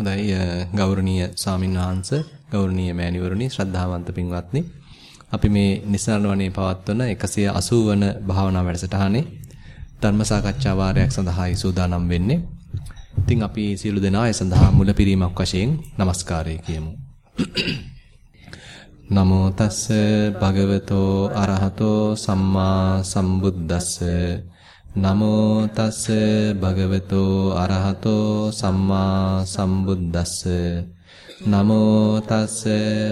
හොඳයි ගෞරවනීය ස්වාමින් වහන්සේ ගෞරවනීය මෑණිවරුනි ශ්‍රද්ධාවන්ත පින්වත්නි අපි මේ නිසරණ වනේ පවත්වන 180 වන භාවනා වැඩසටහනේ ධර්ම සාකච්ඡා වාරයක් සඳහායි සූදානම් වෙන්නේ. ඉතින් අපි සියලු දෙනා ඒ සඳහා මුලපිරීමක් වශයෙන් নমස්කාරය කියමු. නමෝ තස්ස භගවතෝ අරහතෝ සම්මා සම්බුද්දස්ස නමෝ තස්ස භගවතෝ අරහතෝ සම්මා සම්බුද්දස්ස නමෝ තස්ස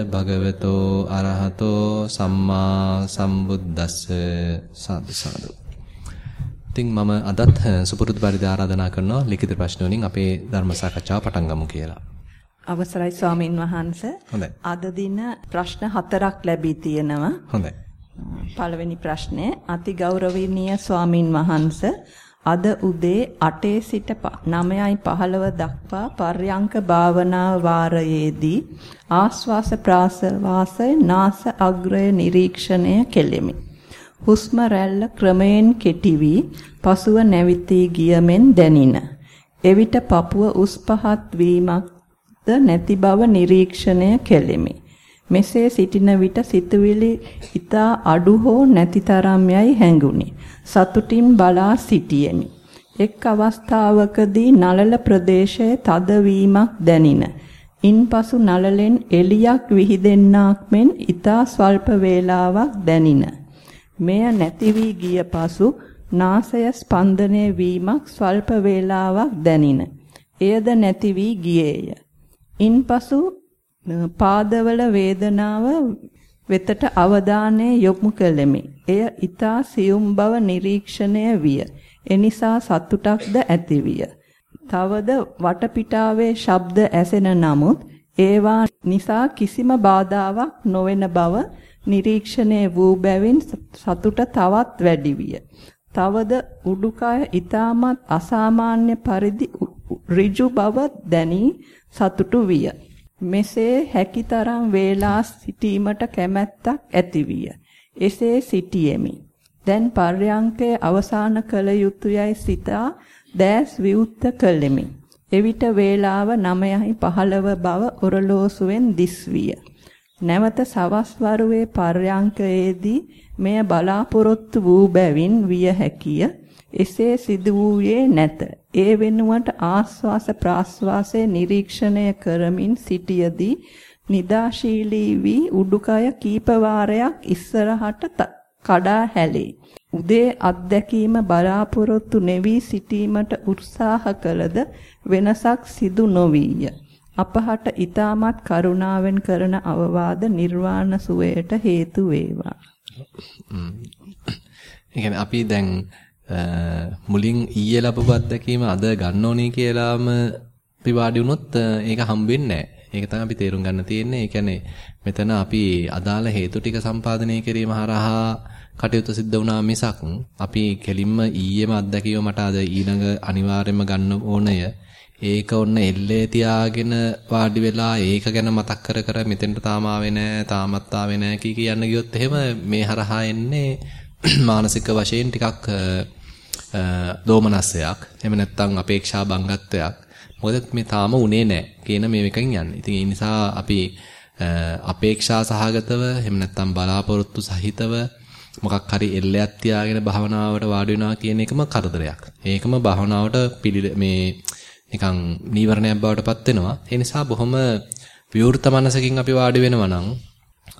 භගවතෝ අරහතෝ සම්මා සම්බුද්දස්ස සාදු සාදු. ඉතින් මම අදත් සුපුරුදු පරිදි ආරාධනා කරනවා ලිඛිත ප්‍රශ්න වලින් අපේ ධර්ම සාකච්ඡාව පටන් ගමු කියලා. අවසරයි ස්වාමින් වහන්සේ. අද දින ප්‍රශ්න හතරක් ලැබී තියෙනවා. හොඳයි. පළවෙනි ප්‍රශ්නය අතිගෞරවනීය ස්වාමින් වහන්ස අද උදේ 8 සිට 9:15 දක්වා පර්යංක භාවනා වාරයේදී ආස්වාස ප්‍රාසවාසය නාස අග්‍රය නිරීක්ෂණය කෙලෙමි. හුස්ම රැල්ල ක්‍රමයෙන් කෙටි වී පසුව නැවිතී ගියමෙන් දැනින. එවිට පපුව උස් පහත් වීමක්ද නැති බව නිරීක්ෂණය කෙලෙමි. මෙසේ සිටින විට සිතුවිලි ඊතා අඩු හෝ නැති තරම් යයි හැඟුනි. සතුටින් බලා සිටියෙමි. එක් අවස්ථාවකදී නළල ප්‍රදේශයේ තදවීමක් දැනින. ඉන්පසු නළලෙන් එලියක් විහිදෙන්නාක් මෙන් ඊතා ස්වල්ප වේලාවක් දැනින. මෙය නැති වී ගිය පසු නාසය ස්පන්දනය වීමක් ස්වල්ප වේලාවක් දැනින. එයද නැති වී ගියේය. ඉන්පසු පාදවල වේදනාව වෙතට අවධානය යොමු කළෙමි. එය ඊතා සියුම් බව නිරීක්ෂණය විය. එනිසා සතුටක්ද ඇතිවිය. තවද වටපිටාවේ ශබ්ද ඇසෙන නමුත් ඒවා නිසා කිසිම බාධාවක් නොවන බව නිරීක්ෂණය වූ බැවින් සතුට තවත් වැඩි විය. තවද උඩුකය ඊටමත් අසාමාන්‍ය පරිදි ඍජු බව දැනි සතුටු විය. මෙසේ හැකිතරම් වේලා සිටීමට කැමැත්තක් ඇතිවිය. එසේ සිටියෙමි. දැන් පර්යංකය අවසන් කළ යුතුයයි සිතා දැස් විවුර්ත කළෙමි. එවිට වේලාව 9:15 බව ඔරලෝසුවෙන් දිස්විය. නැවත සවස් වරුවේ පර්යංකයේදී මෙය බලාපොරොත්තු වූ බැවින් විය හැකිය. එසේ සිදු වූයේ නැත. ඒ වෙනුවට ආස්වාස ප්‍රාස්වාසයේ නිරීක්ෂණය කරමින් සිටියදී නිදාශීලී වී උඩුකය කීප වාරයක් ඉස්සරහට කඩා හැලේ. උදේ අත්දැකීම බලාපොරොත්තු නැවි සිටීමට උත්සාහ කළද වෙනසක් සිදු නොවිය. අපහට ඊටමත් කරුණාවෙන් කරන අවවාද නිර්වාණ සුවයට හේතු වේවා. ඒ අපි දැන් මුලින් ඊයේ ලැබපු අත්දැකීම අද ගන්න ඕනේ කියලාම අපි වාඩි වුණොත් ඒක හම්බෙන්නේ නැහැ. ඒක තමයි අපි තේරුම් ගන්න තියෙන්නේ. ඒ කියන්නේ මෙතන අපි අදාළ හේතු ටික සම්පාදනය කිරීම හරහා කටයුතු සිද්ධ වුණා මිසක් අපි කෙලින්ම ඊයේම අත්දැකීම මට අද ඊළඟ අනිවාර්යයෙන්ම ගන්න ඕනය. ඒක ඔන්න එල්ලේ තියාගෙන වාඩි වෙලා ඒක ගැන මතක් කර කර මෙතෙන්ට තාම ආවේ නැහැ, තාමත් ආවේ නැහැ කී කියන්න ගියොත් එහෙම මේ හරහා එන්නේ මානසික වශයෙන් ටිකක් දෝමනස්සයක් එහෙම නැත්නම් අපේක්ෂා බංගත්වයක් මොකද මේ තාම උනේ නැහැ කියන මේ එකකින් යන්නේ. ඉතින් ඒ නිසා අපි අපේක්ෂා සහගතව එහෙම නැත්නම් බලාපොරොත්තු සහිතව මොකක් හරි එල්ලයක් තියාගෙන භවනාවට වාඩි වෙනවා කියන එකම කරදරයක්. ඒකම භවනාවට පිළි මේ නිකන් නීවරණයක් බවට පත් වෙනවා. ඒ නිසා බොහොම විවෘත මනසකින් අපි වාඩි වෙනවා නම්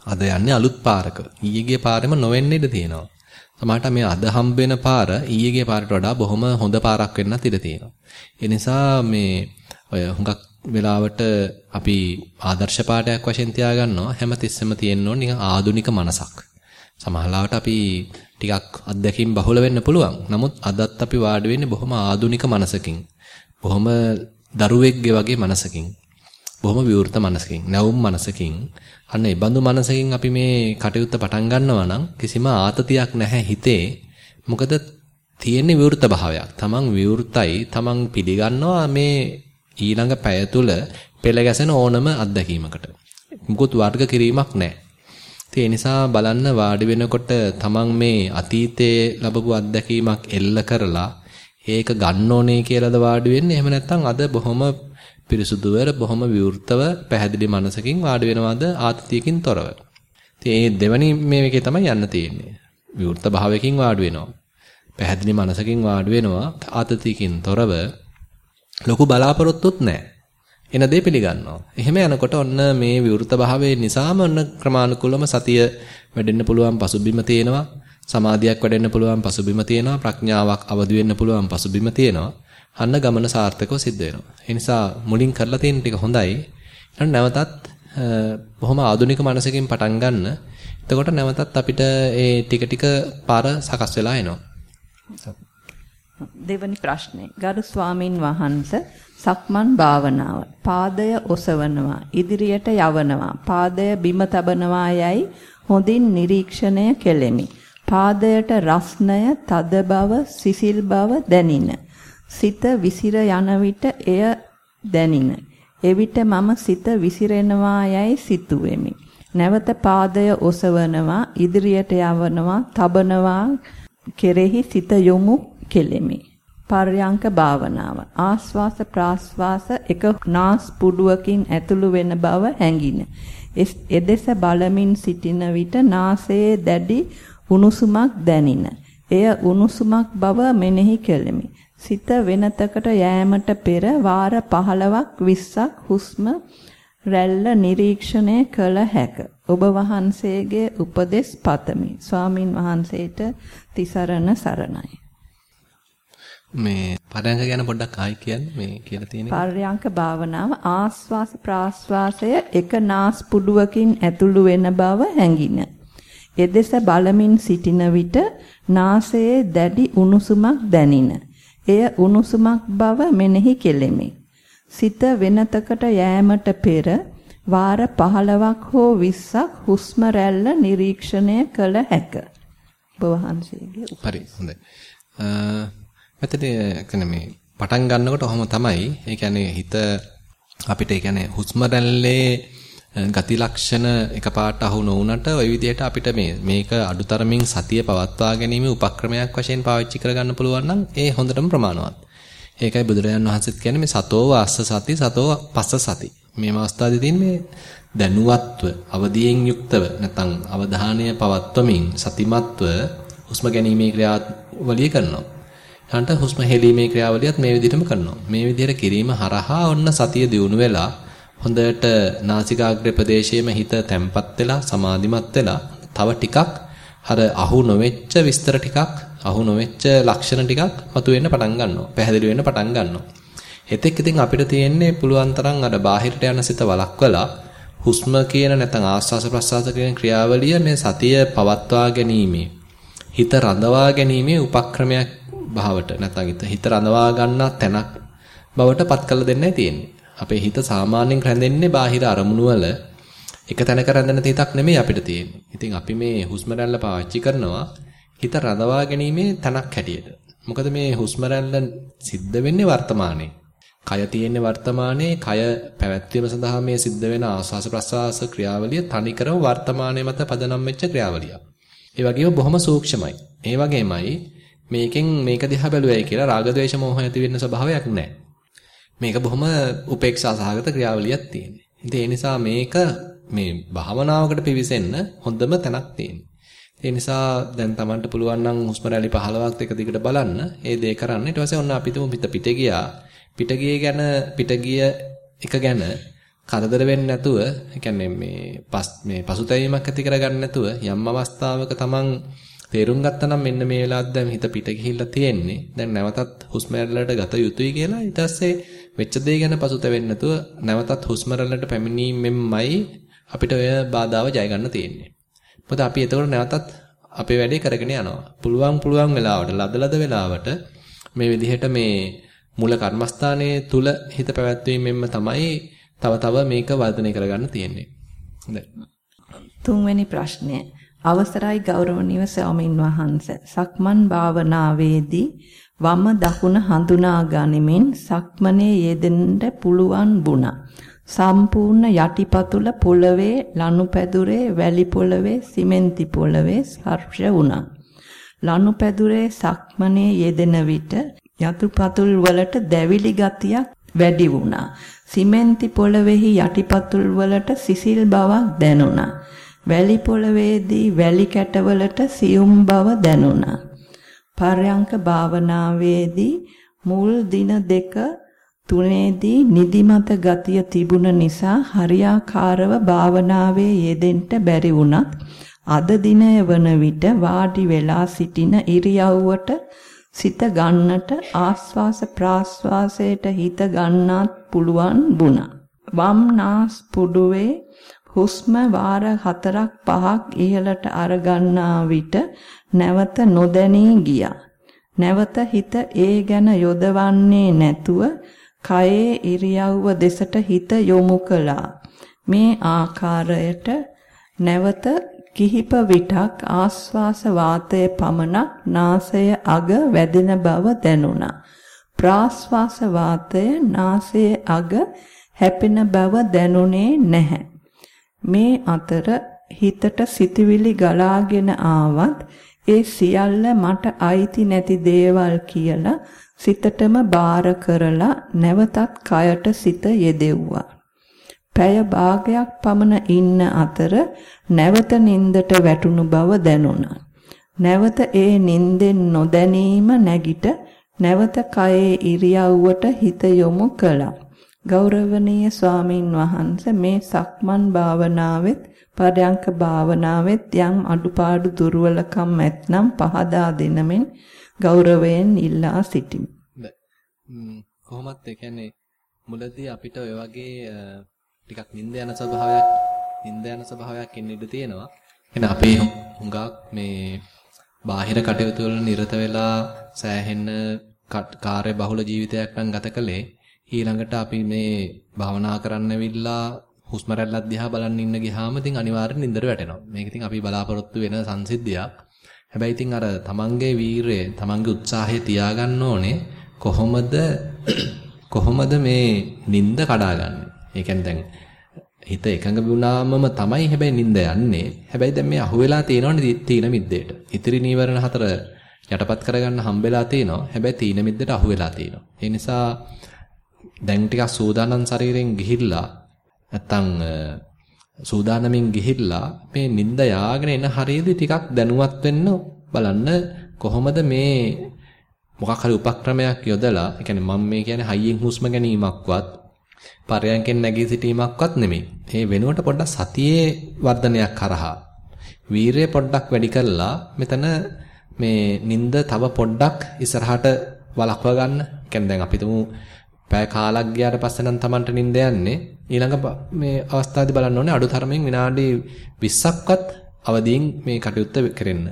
අද යන්නේ අලුත් පාරක. ඊයේ ගිය පාරෙම නොවෙන්න ඉඩ තියෙනවා. සමහරට මේ අද හම්බ වෙන පාර ඊයේගේ පාරට වඩා බොහොම හොඳ පාරක් වෙන්නත් ඉඩ තියෙනවා. ඒ නිසා මේ ඔය හුඟක් වෙලාවට අපි ආදර්ශ පාඩයක් වශයෙන් තියාගන්නවා හැමතිස්සෙම තියෙන්න ඕන නිකන් ආදුනික මනසක්. සමහරවිට අපි ටිකක් අත්දැකීම් බහුල වෙන්න පුළුවන්. නමුත් අදත් අපි වාඩි වෙන්නේ බොහොම ආදුනික මනසකින්. බොහොම දරුවෙක්ගේ වගේ මනසකින්. බොහොම විවෘත මනසකින්, නැවුම් මනසකින් අන්න ඒ බඳු මනසකින් අපි මේ කටයුත්ත පටන් ගන්නවා නම් කිසිම ආතතියක් නැහැ හිතේ. මොකද තියෙන විවෘත භාවයක්. තමන් විවෘතයි, තමන් පිළිගන්නවා මේ ඊළඟ පැය තුල පෙළ ගැසෙන ඕනම අත්දැකීමකට. මුකුත් වර්ග කිරීමක් නැහැ. ඒ නිසා බලන්න වාඩි වෙනකොට තමන් මේ අතීතයේ ලැබපු අත්දැකීමක් එල්ල කරලා ඒක ගන්න ඕනේ කියලාද වාඩි වෙන්නේ එහෙම නැත්නම් අද බොහොම පිරිසුදුවර බොහොම විවෘතව පැහැදිලි මනසකින් වාඩි වෙනවද ආතතියකින් තොරව. ඉතින් මේ දෙවැනි මේකේ තමයි යන්න තියෙන්නේ. විවෘත භාවයකින් වාඩි වෙනවා. පැහැදිලි මනසකින් වාඩි වෙනවා ආතතියකින් තොරව ලොකු බලාපොරොත්තුත් නැහැ. එන දේ පිළිගන්නවා. එහෙම යනකොට ඔන්න මේ විවෘත භාවයේ නිසාම ඔන්න ක්‍රමානුකූලව සතිය වැඩෙන්න පුළුවන් පසුබිම තියෙනවා. සමාධියක් වැඩෙන්න පුළුවන් පසුබිම තියෙනවා. ප්‍රඥාවක් අවදි වෙන්න පුළුවන් පසුබිම තියෙනවා. අන්න ගමන සාර්ථකව සිද්ධ වෙනවා. ඒ නිසා මුලින් කරලා තියෙන ටික හොඳයි. ඊට නැවතත් බොහොම ආධුනික මනසකින් පටන් ගන්න. එතකොට නැවතත් අපිට ඒ ටික ටික පාර සකස් වෙලා එනවා. දෙවනි ප්‍රශ්නේ. ගරු ස්වාමින් වහන්සේ සක්මන් භාවනාව. පාදය ඔසවනවා, ඉදිරියට යවනවා, පාදය බිම තබනවා යයි හොඳින් නිරීක්ෂණය කෙලෙමි. පාදයට රස්නය, තද බව, සිසිල් බව දැනින. සිත විසිර යන විට එය දැනින. එවිට මම සිත විසිරෙනවා යයි සිතුවෙමි. නැවත පාදය ඔසවනවා, ඉදිරියට යවනවා, තබනවා කෙරෙහි සිත යොමු කෙලෙමි. පර්යංක භාවනාව. ආස්වාස ප්‍රාස්වාස එක නාස් පුඩුවකින් ඇතුළු වෙන බව හැඟින. එදෙස බලමින් සිටින විට නාසයේ දැඩි උණුසුමක් දැනින. එය උණුසුමක් බව මෙනෙහි කෙලෙමි. සිත වෙනතකට යෑමට පෙර වාර 15ක් 20ක් හුස්ම රැල්ල නිරීක්ෂණය කළ හැක. ඔබ වහන්සේගේ උපදෙස් පතමි. ස්වාමින් වහන්සේට තිසරණ සරණයි. මේ පරයන්ක ගැන පොඩ්ඩක් ආයි කියන්න මේ කියලා තියෙන්නේ. පරයන්ක භාවනාව ආස්වාස ප්‍රාස්වාසය එක නාස් පුඩුවකින් ඇතුළු වෙන බව හැඟින. එදෙස බලමින් සිටින විට නාසයේ දැඩි උණුසුමක් දැනින. එය උණුසුමක් බව මෙනෙහි කෙලෙමි. සිත වෙනතකට යෑමට පෙර වාර 15ක් හෝ 20ක් හුස්ම රැල්ල නිරීක්ෂණය කළ හැක. ඔබ වහන්සේගේ හරි හොඳයි. මෙතන මේ පටන් ගන්නකොට ඔහොම තමයි. ඒ කියන්නේ හිත අපිට ඒ කියන්නේ හුස්ම රැල්ලේ ගති ලක්ෂණ එකපාරට අහු නොවුනට ওই විදිහට අපිට මේ මේක අඩුතරමින් සතිය පවත්වා ගැනීම උපක්‍රමයක් වශයෙන් පාවිච්චි කරගන්න පුළුවන් නම් ඒ හොඳටම ප්‍රමාණවත්. ඒකයි බුදුරජාන් වහන්සේත් කියන්නේ මේ සතෝ වාස්ස සති සතෝ පස්ස සති. මේ අවස්ථාවේදී තියෙන්නේ දැනුවත්ව අවදියෙන් යුක්තව නැත්නම් අවධානය පවත්වමින් සතිමත්ව හුස්ම ගැනීමේ ක්‍රියාවලිය කරනවා. ඊට හුස්ම හෙලීමේ ක්‍රියාවලියත් මේ විදිහටම කරනවා. මේ විදිහට කිරීම හරහා ඔන්න සතිය දියුණු වෙලා හොඳට නාසිකාග්‍රේ ප්‍රදේශයේම හිත තැම්පත් වෙලා සමාධිමත් වෙලා තව ටිකක් අර අහු නොවෙච්ච විස්තර ටිකක් අහු නොවෙච්ච ලක්ෂණ ටිකක් මතුවෙන්න පටන් ගන්නවා. පැහැදිලි වෙන්න පටන් ගන්නවා. හෙතෙක් ඉතින් අපිට තියෙන්නේ පුළුවන් තරම් අර බාහිරට යන සිත වළක්වලා හුස්ම කියන නැත්නම් ආස්වාස ප්‍රස්වාස කියන ක්‍රියාවලිය මේ සතිය පවත්වා ගැනීමේ හිත රඳවා ගැනීමේ උපක්‍රමයක් භාවට නැත්නම් හිත රඳවා ගන්නා තැනක් බවට පත් කළ දෙන්නයි තියෙන්නේ. අපේ හිත සාමාන්‍යයෙන් රැඳෙන්නේ බාහිර අරමුණු වල එක තැනක රැඳෙන හිතක් නෙමෙයි අපිට තියෙන්නේ. ඉතින් අපි මේ හුස්ම රැල්ල පාවිච්චි කරනවා හිත රඳවා ගැනීමේ තැනක් හැටියට. මොකද මේ හුස්ම රැල්ල සිද්ධ වෙන්නේ වර්තමානයේ. කය තියෙන්නේ වර්තමානයේ කය පැවැත්වීම සඳහා මේ සිද්ධ වෙන ආස්වාස ප්‍රස්වාස ක්‍රියාවලිය තනිකරම වර්තමානයේ මත පදනම් වෙච්ච ක්‍රියාවලියක්. ඒ වගේම බොහොම සූක්ෂමයි. ඒ වගේමයි මේකෙන් මේක දිහා බැලුවයි කියලා රාග ద్వේෂ මෝහ ඇති වෙන්න ස්වභාවයක් නැහැ. මේක බොහොම උපේක්ෂා සහගත ක්‍රියාවලියක් තියෙන්නේ. ඉතින් ඒ නිසා මේක මේ භාවනාවකට පිවිසෙන්න හොඳම තැනක් තියෙන්නේ. ඒ නිසා දැන් Tamanට පුළුවන් නම් හුස්ම රැලි 15ක් එක දිගට බලන්න. ඒ දේ කරන්න. ඊට පස්සේ ඔන්න අපිටම පිට පිට ගියා. පිට ගියේ ගැන පිට ගිය එක ගැන කරදර වෙන්නේ නැතුව, ඒ කියන්නේ මේ පස් මේ පසුතැවීමක් ඇති කරගන්න නැතුව යම් අවස්ථාවක Taman තේරුම් ගත්තා නම් මෙන්න මේ වෙලාවත් දැන් හිත පිට ගිහිල්ලා තියෙන්නේ. දැන් නැවතත් හුස්ම රැල්ලට ගත යුතුයි කියලා ඊට පස්සේ වෙච්ච දේ ගැන පසුතැවෙන්නේ නැතුව නැවතත් හුස්ම රැල්ලට පැමිණීමෙන්මයි අපිට ඔය බාධාව ජය ගන්න තියෙන්නේ. මොකද අපි එතකොට නැවතත් අපේ වැඩේ කරගෙන යනවා. පුළුවන් පුළුවන් වෙලාවට ලදලද වෙලාවට මේ විදිහට මේ මූල කර්මස්ථානයේ තුල හිත පැවැත්වීමෙන්ම තමයි තව තව මේක වර්ධනය කරගන්න තියෙන්නේ. හොඳයි. තුන්වෙනි ප්‍රශ්නය අවසරයි ගෞරවනීය ස්වාමින් වහන්සේ සක්මන් භාවනාවේදී වම දකුණ හඳුනා ගනිමින් සක්මනේ යෙදෙන්න පුළුවන් වුණා. සම්පූර්ණ යටිපතුල පොළවේ ලනුපැදුරේ වැලි පොළවේ සිමෙන්ති පොළවේ ස්පර්ශ වුණා. ලනුපැදුරේ සක්මනේ යෙදෙන විට යතුපතුල් වලට දැවිලි ගතියක් වැඩි වුණා. සිමෙන්ති පොළවේහි යටිපතුල් වලට සිසිල් බවක් දැනුණා. වැලි පොළවේදී වැලි කැටවලට සියුම් බව දැනුණා. පර්යංක භාවනාවේදී මුල් දින දෙක තුනේදී නිදිමත ගතිය තිබුණ නිසා හරියාකාරව භාවනාවේ යෙදෙන්න බැරි වුණත් අද දිනය වන විට වාඩි වෙලා සිටින ඉරියව්වට සිත ගන්නට ආස්වාස ප්‍රාස්වාසයට හිත ගන්නත් පුළුවන් වුණා. වම් නාස් පුඩුවේ හුස්ම වාර 4ක් 5ක් ඉහළට අරගන්නා විට නැවත නොදැනී ගියා. නැවත හිත ඒ ගැන යොදවන්නේ නැතුව කයේ ඉරියව්ව දෙසට හිත යොමු කළා. මේ ආකාරයට නැවත කිහිප විටක් ආස්වාස වාතයේ පමණක් නාසය අග වැදෙන බව දැනුණා. ප්‍රාස්වාස වාතය නාසයේ අග හැපෙන බව දැනුනේ නැහැ. මේ අතර හිතට සිතවිලි ගලාගෙන ආවත් ඒ සියල්ල මට අයිති නැති දේවල් කියලා සිතටම බාර කරලා නැවතත් කයට සිත යෙදෙව්වා. පැය භාගයක් පමණ ඉන්න අතර නැවත නින්දට වැටුණු බව දැනුණා. නැවත ඒ නින්දෙන් නොදැනීම නැගිට නැවත කයේ ඉරියව්වට හිත යොමු කළා. ගෞරවනීය ස්වාමින් වහන්සේ මේ සක්මන් භාවනාවෙත් පරයන්ක භාවනාවෙත් යම් අඩුපාඩු දුර්වලකම් ඇතනම් පහදා දෙනමින් ගෞරවයෙන් ඉල්ලා සිටිමි. කොහොමත් ඒ කියන්නේ මුලදී අපිට ඔය වගේ ටිකක් නිින්ද යන ස්වභාවයක් නිින්ද යන ස්වභාවයක් එන්න ඉඩ තියෙනවා. එහෙනම් අපේ හුඟක් මේ බාහිර කටයුතු වල නිරත වෙලා සෑහෙන්න කාර්ය බහුල ජීවිතයක් නම් ගත කළේ ඊළඟට අපි මේ භවනා කරන්න ඇවිල්ලා හුස්ම රැල්ල දිහා බලන්න ඉන්න ගියාම ඉතින් අනිවාර්යෙන් නින්දර වැටෙනවා. මේක ඉතින් අපි බලාපොරොත්තු වෙන සංසිද්ධියක්. හැබැයි ඉතින් අර තමන්ගේ වීරය, තමන්ගේ උත්සාහය තියාගන්න ඕනේ කොහොමද කොහොමද මේ නිින්ද කඩාගන්නේ? ඒ කියන්නේ දැන් හිත එකඟ වුණාමම තමයි හැබැයි නිින්ද යන්නේ. හැබැයි දැන් මේ අහුවෙලා තියෙනවනේ තීන මිද්දේට. ඉතිරි නීවරණ හතර යටපත් කරගන්න හම්බෙලා තිනවා. හැබැයි තීන මිද්දට අහුවෙලා තිනවා. ඒ නිසා දැන් ටිකක් සූදානම් ශරීරයෙන් ගිහිල්ලා නැත්තම් සූදානමින් ගිහිල්ලා මේ නිින්ද යාගෙන එන හරියදී ටිකක් දැනුවත් වෙන්න බලන්න කොහොමද මේ මොකක් හරි උපක්‍රමයක් යොදලා ඒ කියන්නේ මම මේ කියන්නේ හයියෙන් හුස්ම ගැනීමක්වත් පරයන්කෙන් නැගී සිටීමක්වත් නෙමෙයි. මේ වෙනුවට පොඩ්ඩක් සතියේ වර්ධනයක් කරහා වීරය පොඩ්ඩක් වැඩි කරලා මෙතන මේ නිින්ද තව පොඩ්ඩක් ඉස්සරහට වළක්වා ගන්න. කියන්නේ දැන් අපි තුමු පැය කාලක් ගියාට පස්සේ නම් Tamanට නිින්ද යන්නේ ඊළඟ මේ අවස්ථාවේදී බලන්න ඕනේ අඩු තරමින් විනාඩි 20ක්වත් අවදියෙන් මේ කටයුත්ත කෙරෙන්න.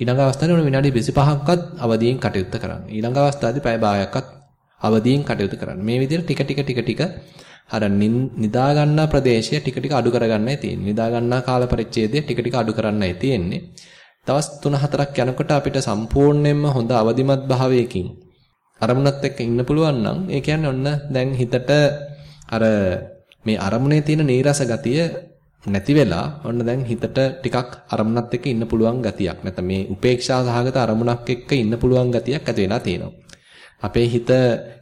ඊළඟ අවස්ථාවේ ඕනේ විනාඩි 25ක්වත් අවදියෙන් කටයුත්ත කරන්න. ඊළඟ අවස්ථාවේදී පැය භාගයක්වත් අවදියෙන් කටයුතු කරන්න. මේ විදිහට ටික ටික ටික ටික අර නිදා ගන්නා ප්‍රදේශය ටික ටික අඩු කරගන්නයි තියෙන්නේ. නිදා ගන්නා කාල පරිච්ඡේදය ටික ටික අඩු කරන්නයි තියෙන්නේ. දවස් 3-4ක් යනකොට අපිට සම්පූර්ණයෙන්ම හොඳ අවදිමත් භාවයකින් අරමුණත් එක්ක ඉන්න පුළුවන් නම් ඒ කියන්නේ ඔන්න දැන් හිතට අර මේ අරමුණේ තියෙන නීරස ගතිය නැති වෙලා ඔන්න දැන් හිතට ටිකක් අරමුණත් එක්ක ඉන්න පුළුවන් ගතියක් නැත්නම් මේ උපේක්ෂා සහගත අරමුණක් එක්ක ඉන්න පුළුවන් ගතියක් ඇති වෙලා තියෙනවා. අපේ හිත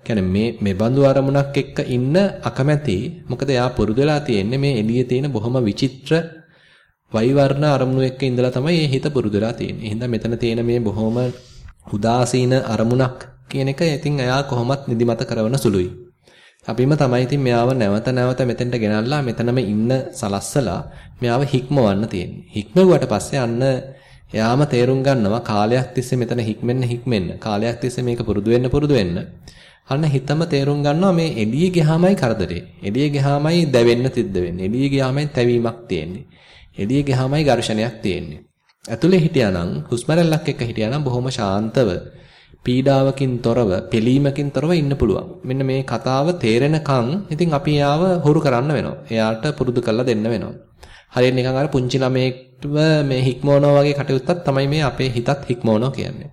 කියන්නේ මේ මේ බඳු අරමුණක් එක්ක ඉන්න අකමැති මොකද එයා පුරුදු වෙලා තියෙන්නේ මේ එළියේ තියෙන බොහොම විචිත්‍ර වෛවර්ණ අරමුණු එක්ක ඉඳලා තමයි මේ හිත පුරුදු වෙලා තියෙන්නේ. එහෙනම් මෙතන තියෙන මේ බොහොම උදාසීන අරමුණක් කියන එක ඉතින් එයා කොහොමත් නිදිමත කරන සුළුයි. අපිම තමයි ඉතින් මෙයාව නැවත නැවත මෙතෙන්ට ගෙනල්ලා මෙතනම ඉන්න සලස්සලා මෙයාව හික්මවන්න තියෙන්නේ. හික්මවුවට පස්සේ අන්න එයාම තේරුම් ගන්නවා කාලයක් තිස්සේ මෙතන හික්මෙන්න හික්මෙන්න. කාලයක් තිස්සේ මේක පුරුදු වෙන්න පුරුදු වෙන්න. අන්න හිතම තේරුම් ගන්නවා මේ එළියේ ගියාමයි කරදරේ. එළියේ ගියාමයි දැවෙන්න තිද්ද වෙන්නේ. එළියේ ගියාමයි තැවීමක් තියෙන්නේ. එළියේ ගියාමයි ඝර්ෂණයක් තියෙන්නේ. ඇතුලේ හිටියානම් හුස්ම රැල්ලක් එක්ක හිටියානම් බොහොම ශාන්තව පීඩාවකින් තොරව, පිළීමකින් තොරව ඉන්න පුළුවන්. මෙන්න මේ කතාව තේරෙනකන් ඉතින් අපි යාව හුරු කරන්න වෙනවා. එයාට පුරුදු කරලා දෙන්න වෙනවා. හරියට නිකන් අර පුංචි ළමයෙක්ව මේ හික්මවනවා වගේ කටයුත්තක් තමයි මේ අපේ හිතත් හික්මවනවා කියන්නේ.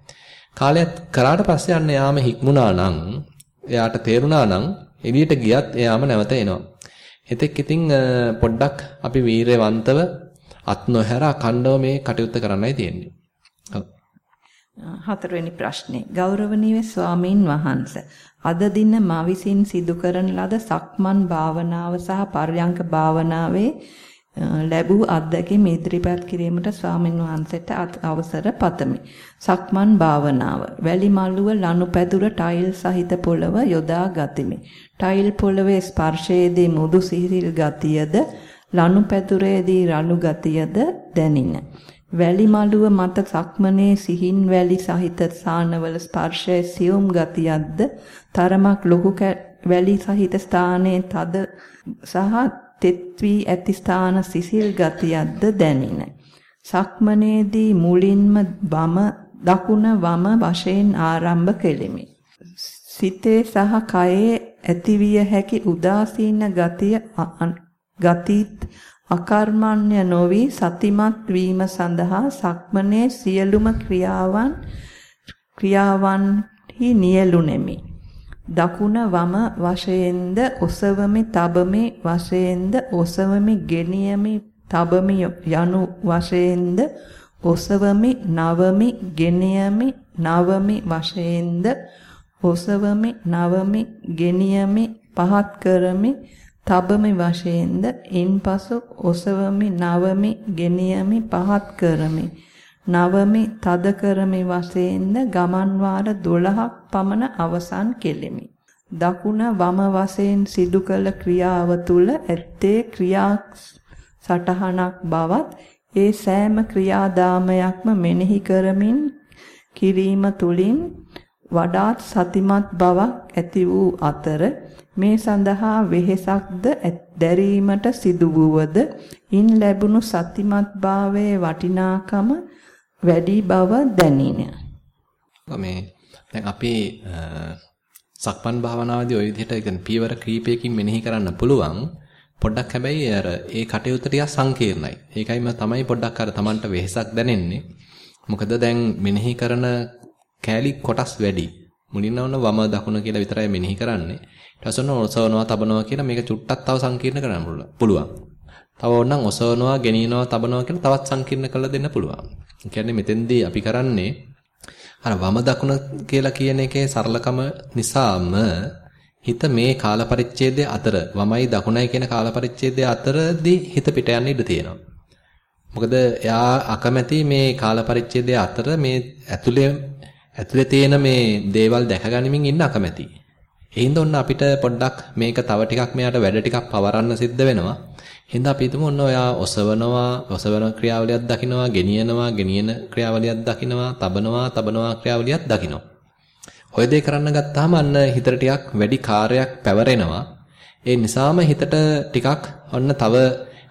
කාලයක් කරාට පස්සේ අන්න යාම හික්මුණා නම්, එයාට තේරුණා නම් එළියට ගියත් එයාම නැවත එනවා. එතෙක් ඉතින් පොඩ්ඩක් අපි වීරයවන්තව අත් නොහැර අඛණ්ඩව මේ කටයුත්ත කරන්නයි තියෙන්නේ. හතරවෙනි ප්‍රශ්නේ ගෞරවනීය ස්වාමින් වහන්සේ අද දින මා විසින් සිදු කරන ලද සක්මන් භාවනාව සහ පර්යංක භාවනාවේ ලැබූ අත්දැකීම් ඉදිරිපත් කිරීමට ස්වාමින් වහන්සේට අවසර පතමි. සක්මන් භාවනාව. වැලි මළුව ලනුපැදුර ටයිල් සහිත පොළව යොදා ගතිමි. ටයිල් පොළවේ ස්පර්ශයේදී මුදු සිහිල් ගතියද ලනුපැදුරේදී රළු ගතියද දැනින. වැලි මළුව මත සක්මනේ සිහින් වැලි සහිත සානවල ස්පර්ශයේ සියුම් ගතියක්ද තරමක් ලොකු වැලි සහිත ස්ථානයේ තද සහ තෙත් වී ඇති ස්ථාන සිසිල් ගතියක්ද දැනින. සක්මනේදී මුලින්ම වම දකුණ වම වශයෙන් ආරම්භ කෙලිමි. සිතේ සහ කයේ ඇතිවිය හැකි උදාසීන ගතිය ගතිත් අකර්මණ්‍ය නොවි සතිමත් වීම සඳහා සක්මනේ සියලුම ක්‍රියාවන් ක්‍රියාවන්හි නියලුනේමි. දකුණ වම වශයෙන්ද ඔසවමි තබමි වශයෙන්ද ඔසවමි ගෙනියමි තබමි යනු වශයෙන්ද ඔසවමි නවමි ගෙනියමි නවමි වශයෙන්ද ඔසවමි නවමි ගෙනියමි පහත් කරමි තබමි වශයෙන්ද ඉන්පසු ඔසවමි නවමි ගෙනියමි පහත් කරමි නවමි තද කරමි වශයෙන්ද ගමන් වාර 12ක් පමණ අවසන් කෙලිමි. දකුණ වම වශයෙන් සිදු කළ ක්‍රියාව තුල ඇත්තේ ක්‍රියා සටහනක් බවත් ඒ සෑම ක්‍රියාදාමයක්ම මෙනෙහි කරමින් කිරීම තුලින් වඩාත් සතිමත් බවක් ඇති වූ අතර මේ සඳහා වෙහෙසක්ද දැරීමට සිදු වූවද ඉන් ලැබුණු සතිමත් භාවයේ වටිනාකම වැඩි බව දැනින. මේ දැන් අපි සක්මන් භාවනාවේදී ওই විදිහට කියන්නේ පීවර කීපයකින් මෙනෙහි කරන්න පුළුවන්. පොඩ්ඩක් හැබැයි අර ඒ කටයුත්ත ටිකක් සංකීර්ණයි. ඒකයිම තමයි පොඩ්ඩක් අර Tamanට වෙහෙසක් දැනෙන්නේ. මොකද දැන් මෙනෙහි කරන කෑලි කොටස් වැඩි. මුලින්ම වුණ වම දකුණ කියලා විතරයි මෙනෙහි කරන්නේ. ඊට පස්සේ ඔසවනවා තබනවා කියලා මේක චුට්ටක් තව සංකීර්ණ කරන්න පුළුවන්. තව ඕනනම් ඔසවනවා ගෙනියනවා තබනවා කියලා තවත් සංකීර්ණ කරලා දෙන්න පුළුවන්. ඒ කියන්නේ මෙතෙන්දී අපි කරන්නේ අර වම දකුණ කියලා කියන එකේ සරලකම නිසාම හිත මේ කාල පරිච්ඡේදයේ අතර වමයි දකුණයි කියන කාල පරිච්ඡේදයේ අතරදී හිත පිට යන්න ඉඩ තියෙනවා. මොකද එයා අකමැති මේ කාල පරිච්ඡේදයේ අතර මේ ඇතුලේ ඇතුලේ තියෙන මේ දේවල් දැක ගනිමින් ඉන්න අකමැති. ඒ හින්දා ඔන්න අපිට පොඩ්ඩක් මේක තව ටිකක් මෙයාට වැඩ ටිකක් පවරන්න සිද්ධ වෙනවා. හින්දා අපි හිතමු ඔන්න ඔයා ඔසවනවා, ඔසවන ක්‍රියාවලියක් දකිනවා, ගෙනියනවා, ගෙනියන ක්‍රියාවලියක් දකිනවා, තබනවා, තබනවා ක්‍රියාවලියක් දකිනවා. ඔය දේ කරන්න ගත්තාම අන්න හිතට ටිකක් වැඩි කාර්යයක් පැවරෙනවා. ඒ නිසාම හිතට ටිකක් ඔන්න තව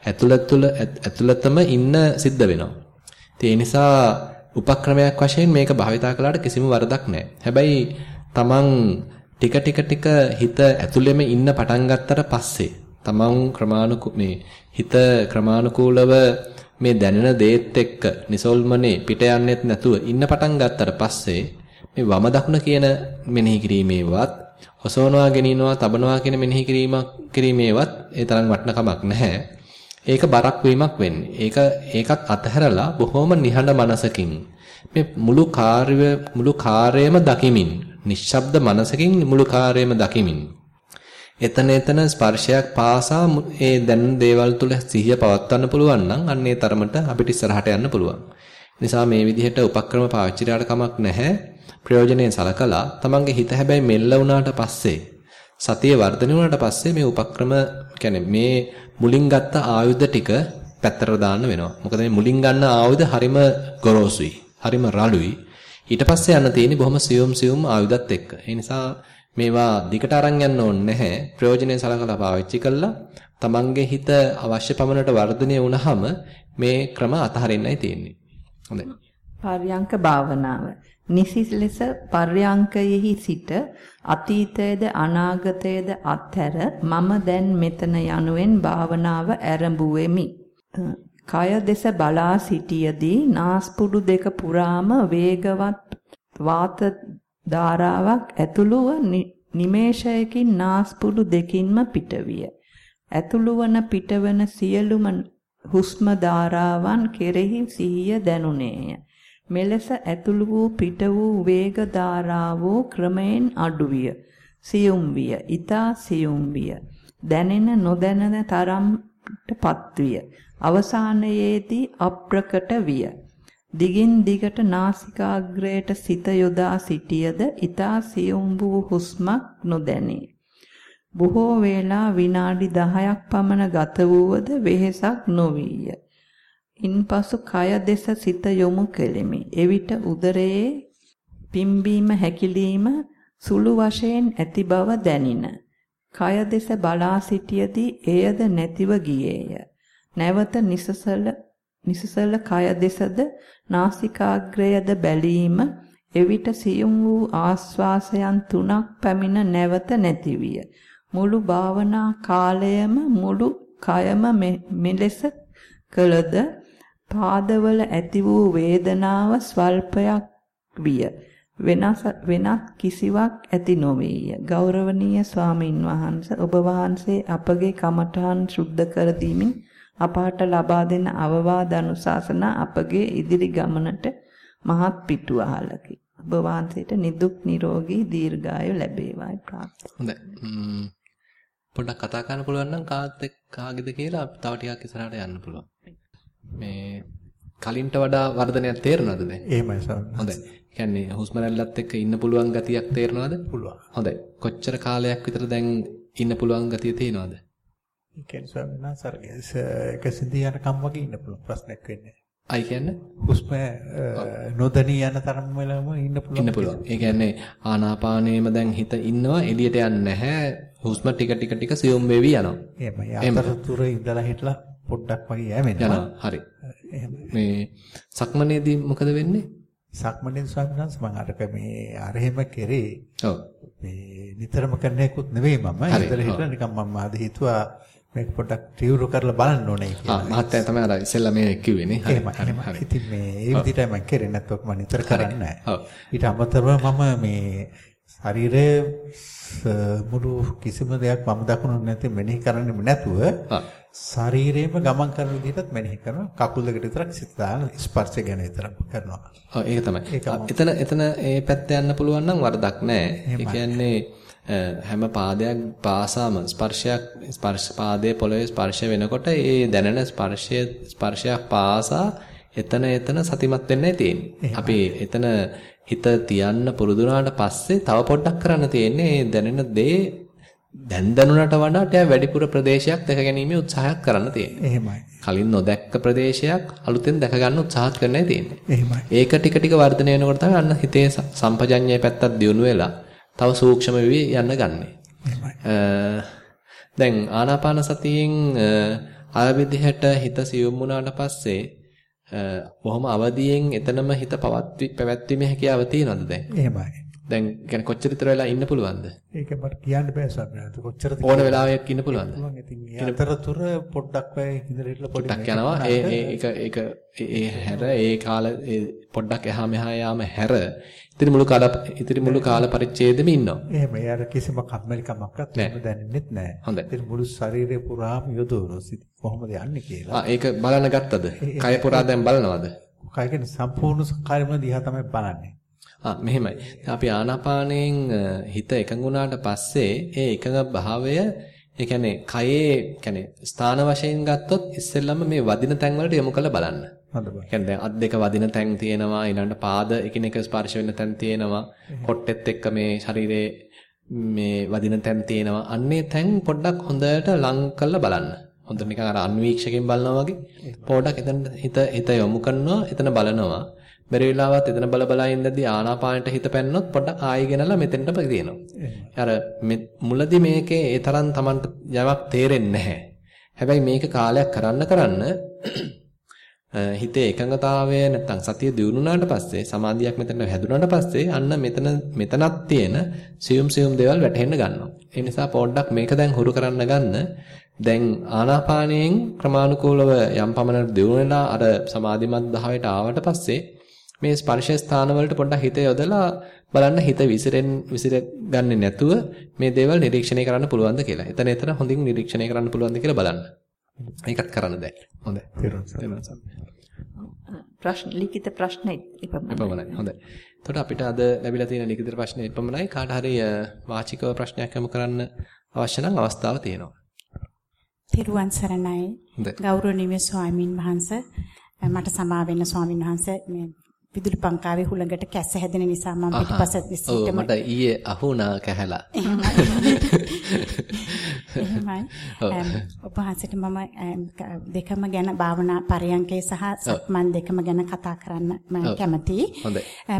ඇතුළත තුළ ඇතුළතම ඉන්න සිද්ධ වෙනවා. ඒ නිසා උපක්‍රමයක් වශයෙන් මේක භාවිතා කළාට කිසිම වරදක් නැහැ. හැබැයි තමන් ටික ටික ටික හිත ඇතුළෙම ඉන්න පටන් ගත්තට පස්සේ තමන් ක්‍රමානුකු මේ හිත ක්‍රමානුකූලව මේ දැනෙන දේත් එක්ක නිසල්මනේ පිට යන්නෙත් නැතුව ඉන්න පටන් ගත්තට පස්සේ මේ වම දකුණ කියන මෙනෙහි කිරීමේවත් ඔසවනවා ගෙනිනවා තබනවා කියන මෙනෙහි කිරීමක් කිරීමේවත් ඒ තරම් වටිනකමක් නැහැ. ඒක බරක් වීමක් වෙන්නේ. ඒක ඒකත් අතහැරලා බොහොම නිහඬ මනසකින් මේ මුළු කාර්ය මුළු කාර්යයම දකිමින් නිශ්ශබ්ද මනසකින් මුළු කාර්යයම දකිමින් එතන එතන ස්පර්ශයක් පාසා ඒ දැනෙන දේවල් තුල සිහිය පවත්වන්න පුළුවන් නම් අන්න ඒ තරමට අපිට ඉස්සරහට යන්න පුළුවන්. නිසා මේ විදිහට උපක්‍රම පාවිච්චි කරලා කමක් නැහැ. ප්‍රයෝජනෙන් සලකලා තමන්ගේ හිත හැබැයි මෙල්ල වුණාට පස්සේ සතිය වර්ධනය වුණාට පස්සේ මේ උපක්‍රම කියන්නේ මේ මුලින් ගත්ත ආයුධ ටික පැත්තට දාන්න වෙනවා. මොකද මේ මුලින් ගන්න ආයුධ හරිම ගොරෝසුයි. හරිම රළුයි. ඊට පස්සේ යන්න තියෙන්නේ බොහොම සියුම් සියුම් ආයුධත් එක්ක. ඒ නිසා මේවා දිගට අරන් යන්න ඕනේ නැහැ. ප්‍රයෝජනෙ සලකලා පාවිච්චි කළා. තමන්ගේ හිත අවශ්‍ය පමණට වර්ධනය වුණාම මේ ක්‍රම අතහරින්නයි තියෙන්නේ. හොඳයි. පර්යංක භාවනාව. නිසි ලෙස පර්යංකයෙහි සිට අතීතයේද අනාගතයේද අත්හැර මම දැන් මෙතන යනුවෙන් භාවනාව ආරම්භුවෙමි. කය දෙස බලා සිටියේදී නාස්පුඩු දෙක පුරාම වේගවත් වාත ධාරාවක් ඇතුළුව නිමේෂයකින් නාස්පුඩු දෙකින්ම පිටවිය. ඇතුළු වන පිටවන සියලුම හුස්ම ධාරාවන් කෙරෙහි සිහිය දැනුනේය. මෙලෙස ඇතුළු වූ පිට වූ වේග ධාරාවෝ ක්‍රමයෙන් අඩුවිය. සියුම් විය. ඊතා සියුම් විය. දැනෙන නොදැනෙන තරම්ටපත් විය. අවසානයේදී අප්‍රකට විය. දිගින් දිගට නාසිකාග්‍රයට සිත යොදා සිටියද ඊතා සියුම් වූ හුස්මක් නොදැනේ. බොහෝ වේලා විනාඩි 10ක් පමණ ගත වූවද වෙහෙසක් නොවිය. ඉන්පසු කය දෙස සිත යොමු කෙලිමි. එවිට උදරයේ පිම්බීම හැකිලිම සුළු වශයෙන් ඇති බව දැනින. කය දෙස බලා සිටියදී එයද නැතිව ගියේය. නැවත නිසසල නිසසල කය දෙසද නාසිකාග්‍රයද බැලීම එවිට සියුම් වූ ආස්වාසයන් තුනක් පැමිණ නැවත නැති විය. මුළු භාවනා කාලයම මුළු කයම මෙලෙස කළද පාදවල ඇති වූ වේදනාව ස්වල්පයක් විය. වෙනස් වෙනත් කිසිවක් ඇති නොවේය. ගෞරවනීය ස්වාමින් වහන්සේ ඔබ වහන්සේ අපගේ කමඨහන් සුද්ධ කර දීමින් අපාට ලබා දෙන අවවාද අනුශාසන අපගේ ඉදිරි ගමනට මහත් පිටුවහලකි. ඔබ වහන්සේට නිදුක් නිරෝගී දීර්ඝායු ලැබේවායි ප්‍රාර්ථනා. හොඳයි. පොඩ්ඩක් කතා කරන්න පුළුවන් නම් කාත් එක්ක කාගේද කියලා තව ටිකක් ඉස්සරහට යන්න පුළුවන්. මේ කලින්ට වඩා වර්ධනයක් තේරෙනවද දැන්? එහෙමයි සර්. හොඳයි. කියන්නේ හුස්ම රැල්ලත් එක්ක ඉන්න පුළුවන් ගතියක් තේරෙනවද? පුළුවන්. හොඳයි. කොච්චර කාලයක් විතර දැන් ඉන්න පුළුවන් ගතිය තියෙනවද? ඒ කියන්නේ ස්වාමීන් වහන්සේ එක සිඳී යනකම් වගේ ඉන්න පුළුවන් ප්‍රශ්නයක් වෙන්නේ අයි කියන්නේ හුස්ම නොදැනී යන තරම් වෙලම ඉන්න පුළුවන්. ඉන්න පුළුවන්. ඒ කියන්නේ ආනාපානයේම දැන් හිත ඉන්නවා එළියට යන්නේ නැහැ. හුස්ම ටික ටික ටික සියුම් වෙවි යනවා. එහෙමයි. අතරතුර ඉඳලා හිටලා පොඩ්ඩක් වගේ යෑමෙනවා. යනවා. හරි. මේ සක්මනේදී මොකද වෙන්නේ? සක්මනේ ස්වාමීන් වහන්සේ මම අරක මේ අරහෙම කරේ. ඔව්. මේ නිතරම කරන එකකුත් නෙවෙයි මම. ඉතල හිටලා නිකන් මම ආද හිතුවා මේක පොඩ්ඩක් ටියුරු කරලා බලන්න ඕනේ කියලා. ආ මහත්තයා තමයි අර ඉස්සෙල්ලා මේ කිව්වේ නේ. හරි හරි හරි. ඉතින් මේ ඒ විදිහටයි මම කරේ නැත්නම් මම නිතර කරන්නේ නැහැ. ඊට අමතරව මම මේ ශරීරයේ මුළු කිසිම දෙයක් වම් දකුණු නැති මෙනෙහි කරන්නේ නැතුව ශරීරයේම ගමන් කරන විදිහටත් මෙනෙහි කරනවා. කකුල් දෙකට විතරක් සිත දාන ස්පර්ශය ගැන විතරක් කරනවා. ඔව් ඒක තමයි. එතන එතන ඒ පැත්ත යන්න පුළුවන් නම් වරදක් නැහැ. ඒ කියන්නේ හැම පාදයක් පාසාම ස්පර්ශයක් ස්පර්ශ පාදයේ පොළවේ ස්පර්ශ වෙනකොට ඒ දැනෙන ස්පර්ශය ස්පර්ශයක් පාසා එතන එතන සතිමත් වෙන්නයි තියෙන්නේ. අපි එතන හිත තියන්න පුරුදුනාට පස්සේ තව පොඩ්ඩක් කරන්න තියෙන්නේ දැනෙන දේ දැන් දැනුණට වඩා ටික වැඩිපුර ප්‍රදේශයක් දැක ගැනීමේ උත්සාහයක් කරන්න තියෙන්නේ. එහෙමයි. කලින් නොදැක්ක ප්‍රදේශයක් අලුතෙන් දැක ගන්න උත්සාහ කරන්නයි තියෙන්නේ. එහෙමයි. ඒක ටික ටික වර්ධනය වෙනකොට තමයි අන්න හිතේ සම්පජඤ්ඤය පැත්තත් දියුණු වෙලා තව සූක්ෂම වෙවි යන්න ගන්නෙ. දැන් ආනාපාන සතියෙන් ආවිදිහට හිත සියුම් වුණාට පස්සේ බොහොම අවදියෙන් එතනම හිත පවත්වි පැවැත්වීමේ හැකියාව තියෙනවද දැන්? එහෙමයි. දැන් කියන්නේ කොච්චර විතර වෙලා ඉන්න පුළුවන්ද? ඒක මට කියන්න බෑ සම්මත. කොච්චර ඕන වෙලාවයක් ඉන්න පුළුවන්ද? පුළුවන්. ඉතින් අතරතුර පොඩ්ඩක් වෙයි ඉඳලා පොඩි පොඩ්ඩක් යනවා. ඒ ඒක ඒක ඒ හැර ඒ කාල පොඩ්ඩක් එහා මෙහා යාම හැර ඉතින් මුළු කාල ඉතින් මුළු කාල පරිච්ඡේදෙම ඉන්නවා. එහෙම. යාර කිසිම කම්මැලිකමක්වත් එහෙම දැනෙන්නෙත් නැහැ. හොඳයි. ඉතින් මුළු ශරීරය පුරාම යොදවනවා. කොහොමද යන්නේ කියලා. ආ ඒක බලන්න ගත්තද? කය පුරා දැන් බලනවද? කය කියන්නේ සම්පූර්ණ කාර්යම දිහා තමයි බලන්නේ. ආ මෙහෙමයි. අපි ආනාපානයෙන් හිත එකඟුණාට පස්සේ ඒ එකඟ භාවය ඒ කියන්නේ කයේ කියන්නේ ස්ථාන වශයෙන් ගත්තොත් ඉස්සෙල්ලම මේ වදින තැන් වලට යොමු කරලා බලන්න. හොඳයි. කියන්නේ දැන් අත් දෙක වදින තැන් තියෙනවා ඊළඟට පාද එකිනෙක ස්පර්ශ වෙන තැන් තියෙනවා. කොට්ටෙත් එක්ක මේ ශරීරයේ මේ වදින තැන් තියෙනවා. අන්නේ තැන් පොඩ්ඩක් හොඳට ලං කරලා බලන්න. හොඳට නිකන් අර අන්වීක්ෂකෙන් බලනවා වගේ පොඩ්ඩක් එතන හිත හිත යොමු කරනවා එතන බලනවා. බැරි වෙලාවත් එතන බල බල ඉඳදී ආනාපානට හිත පැන්නොත් පොඩ්ඩක් ආයෙ ගෙනලා මෙතෙන්ට පදිනවා. අර මුලදී මේකේ ඒ තරම් Tamanට යමක් තේරෙන්නේ නැහැ. හැබැයි මේක කාලයක් කරන්න කරන්න හිතේ එකඟතාවය නැත්තම් සතිය දියුණුනාට පස්සේ සමාධියක් මෙතන හැදුනාට පස්සේ අන්න මෙතන මෙතනක් තියෙන සියුම් සියුම් දේවල් වැටහෙන්න ගන්නවා. ඒ නිසා පොඩ්ඩක් මේක දැන් හුරු කරන්න ගන්න. දැන් ආනාපානයෙන් ක්‍රමානුකූලව යම් පමණකට දියුණු වෙලා අර සමාධිමත් භාවයට ආවට පස්සේ මේ ස්පර්ශ ස්ථාන වලට පොඩ්ඩක් හිත යොදලා බලන්න හිත විසිරෙන් විසිර ගන්නේ නැතුව මේ දේවල් නිරීක්ෂණය කරන්න පුළුවන්ද කියලා. එතන එතන හොඳින් නිරීක්ෂණය කරන්න පුළුවන්ද කියලා බලන්න. මේකත් කරන්න දැන්. හොඳයි. ප්‍රශ්න ලිඛිත ප්‍රශ්න. එපමණයි. හොඳයි. එතකොට අපිට අද ලැබිලා තියෙන ලිඛිත ප්‍රශ්න එපමණයි. කාට හරි වාචිකව ප්‍රශ්නයක් යොමු කරන්න අවශ්‍ය නම් අවස්ථාව තියෙනවා. තිරුවන් සරණයි. ගෞරවනීය ස්වාමින් වහන්සේ මට සමා වෙන්න ස්වාමින් වහන්සේ මේ විදුලි පංකාවේ හුළඟට කැස්ස හැදෙන නිසා මම පිටිපස්සට සිටම මට ඊයේ අහුණා කැහැලා. එහෙමයි. ඔබ වහන්සේට මම දෙකම ගැන භාවනා පරයන්කේ සහ සක්මන් දෙකම ගැන කතා කරන්න මම කැමතියි.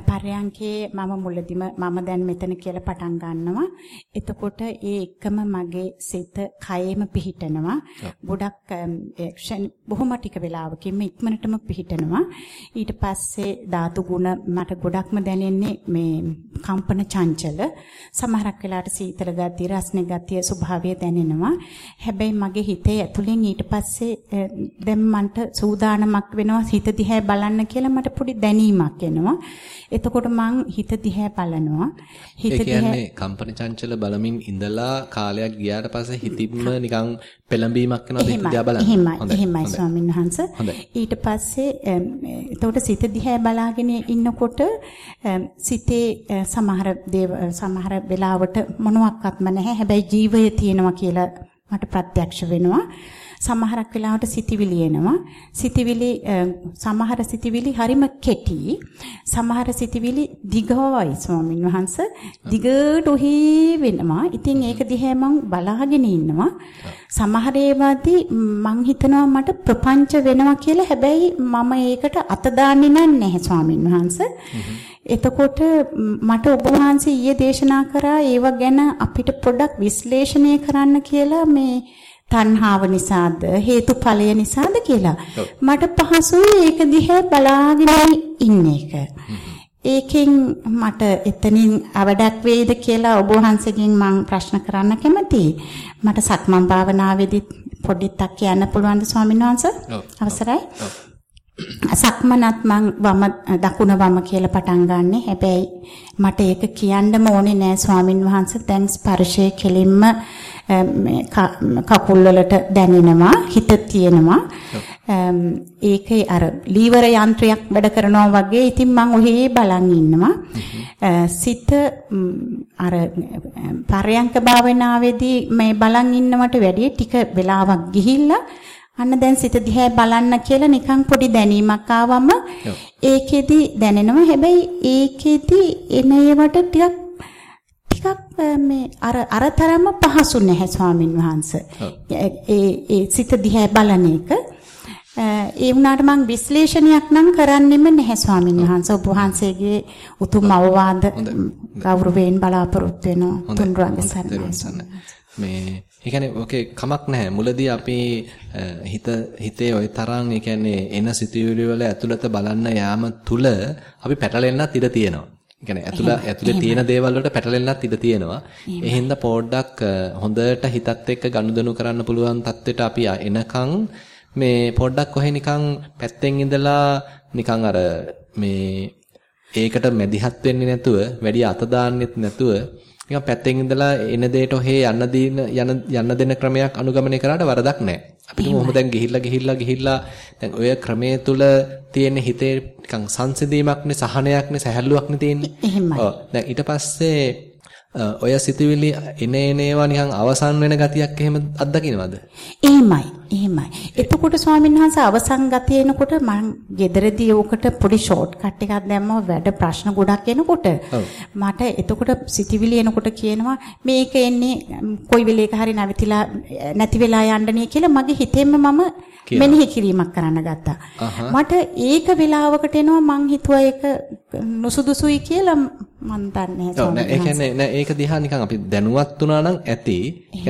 පරයන්කේ මම මුලදිම මම දැන් මෙතන කියලා පටන් ගන්නවා. එතකොට ඒ එකම මගේ සිත කයෙම පිහිටනවා. ගොඩක් බොහොම ටික වෙලාවකින් ඉක්මනටම පිහිටනවා. ඊට පස්සේ ධාතු ගුණ මට ගොඩක්ම දැනෙන්නේ මේ කම්පන චංචල සමහරක් වෙලාවට සීතල ගතිය රස්නේ ගතිය ස්වභාවය දැනෙනවා. හැබැයි මගේ හිතේ ඇතුලෙන් ඊට පස්සේ දැන් මන්ට සූදානමක් වෙනවා හිත දිහා බලන්න කියලා මට පොඩි දැනීමක් එනවා. එතකොට මං හිත දිහා බලනවා. හිත දිහා කම්පන චංචල බලමින් ඉඳලා කාලයක් ගියාට පස්සේ හිතින්ම නිකන් පෙළඹීමක් වෙනවද හිත දිහා බලන්න. එහෙමයි. එහෙමයි. ස්වාමීන් වහන්සේ. ඊට පස්සේ එතකොට සිත දිහා බලා බලාගෙන ඉන්නකොට සිතේ සමහර සමහර වෙලාවට මොනවත්ක්ම නැහැ. හැබැයි ජීවය තියෙනවා කියලා මට ප්‍රත්‍යක්ෂ වෙනවා. සමහරක් වෙලාවට සිතිවිලි එනවා. සිතිවිලි සමහර සිතිවිලි හරිම කෙටි. සමහර සිතිවිලි දිගවයි ස්වාමින් වහන්සේ. දිගට ඔහි වෙනවා. ඉතින් ඒක දිහා මම බලාගෙන ඉන්නවා. සමහර ඒවාදී මං හිතනවා මට ප්‍රපංච වෙනවා කියලා. හැබැයි මම ඒකට අත දාන්නේ නැහැ ස්වාමින් වහන්සේ. එතකොට මට ඔබ වහන්සේ ඊයේ දේශනා කරා ඒව ගැන අපිට පොඩ්ඩක් විශ්ලේෂණය කරන්න කියලා මේ තණ්හාව නිසාද හේතුඵලය නිසාද කියලා. මට පහසුයි ඒක දිහා බලාගෙන ඉන්න එක. ඒකෙන් මට එතනින් අවඩක් වේද කියලා ඔබ වහන්සේගෙන් මම ප්‍රශ්න කරන්න කැමතියි. මට සක්මන් භාවනාවේදී පොඩ්ඩක් කියන්න පුළුවන්ද ස්වාමීන් වහන්සේ? අවසරයි. සක්මනත් මං වම දකුණ වම කියලා පටන් ගන්නෙ. හැබැයි මට ඒක කියන්නම ඕනේ නෑ ස්වාමින් වහන්සේ. දැන් ස්පර්ශයේ කෙලින්ම කකුල් වලට දැනෙනවා හිත තියෙනවා ඒකේ අර ලීවර යන්ත්‍රයක් වැඩ කරනවා වගේ ඉතින් මං ඔහේ බලන් ඉන්නවා සිත අර පරයන්ක භාවනාවේදී මේ බලන් ඉන්නවට වැඩිය ටික වෙලාවක් ගිහිල්ලා අන්න දැන් සිත දිහා බලන්න කියලා නිකන් පොඩි දැනීමක් ආවම ඒකෙදි දැනෙනවා හැබැයි ඒකෙදි එන ඒවට ටිකක් ටිකක් මේ අර අර තරම්ම පහසු නැහැ ස්වාමින් වහන්සේ. ඒ ඒ සිත දිහා බලන එක. ඒ වුණාට මම විශ්ලේෂණයක් නම් කරන්නෙම නැහැ ස්වාමින් වහන්සේ. ඔබ වහන්සේගේ උතුම් අවවාද ගෞරවයෙන් බලාපොරොත්තු වෙනවා. තුන්රංග සරණයි. මේ ඒ කියන්නේ ඔකේ කමක් නැහැ. මුලදී අපි හිත හිතේ ওই තරම් ඒ කියන්නේ එන සිතුවිලි වල ඇතුළත බලන්න යාම තුල අපි පැටලෙන්නත් ඉඩ තියෙනවා. කියන්නේ ඇතුළ ඇතුලේ තියෙන දේවල් වලට පැටලෙන්නත් ඉඩ තියෙනවා. ඒ හින්දා පොඩ්ඩක් හොඳට හිතත් එක්ක ගනුදෙනු කරන්න පුළුවන් තත්ත්වයට අපි එනකන් මේ පොඩ්ඩක් කොහේ නිකන් පැත්තෙන් ඉඳලා නිකන් අර මේ ඒකට මැදිහත් වෙන්නේ නැතුව වැඩි අත දාන්නෙත් නැතුව නිකන් පැත්තෙන් ඉඳලා එන දෙයට ඔහේ යන්න දින යන යන්න දෙන ක්‍රමයක් අනුගමනය කරාට වරදක් නැහැ. අපිට කොහොම දැන් ගිහිල්ලා ගිහිල්ලා ගිහිල්ලා දැන් ඔය ක්‍රමයේ තුල තියෙන හිතේ නිකන් සංසිඳීමක්නේ සහනයක්නේ සැහැල්ලුවක්නේ තියෙන්නේ. ඔව්. දැන් ඊට පස්සේ ඔය සිතුවිලි එන එන ඒවා නිකන් අවසන් වෙන ගතියක් එහෙම අත්දකින්නවද? එහෙමයි. එහෙමයි. එතකොට ස්වාමීන් වහන්සේ අවසන් ගතිය එනකොට මම ගෙදරදී ඕකට පොඩි ෂෝට් කට් එකක් දැම්මම වැඩ ප්‍රශ්න ගොඩක් එනකොට මට එතකොට සිතිවිලි එනකොට කියනවා මේක එන්නේ කොයි වෙලේක හරි නැවතිලා නැති වෙලා යන්නනේ කියලා මගේ හිතෙන්ම මම මෙනෙහි කිරීමක් කරන්න ගත්තා. මට ඒක වෙලාවකට එනවා මං හිතුවා ඒක නුසුදුසුයි කියලා මන් දන්නේ නැහැ. ඒ කියන්නේ නෑ ඒක දිහා නිකන් අපි දැනුවත් වුණා නම් ඇති.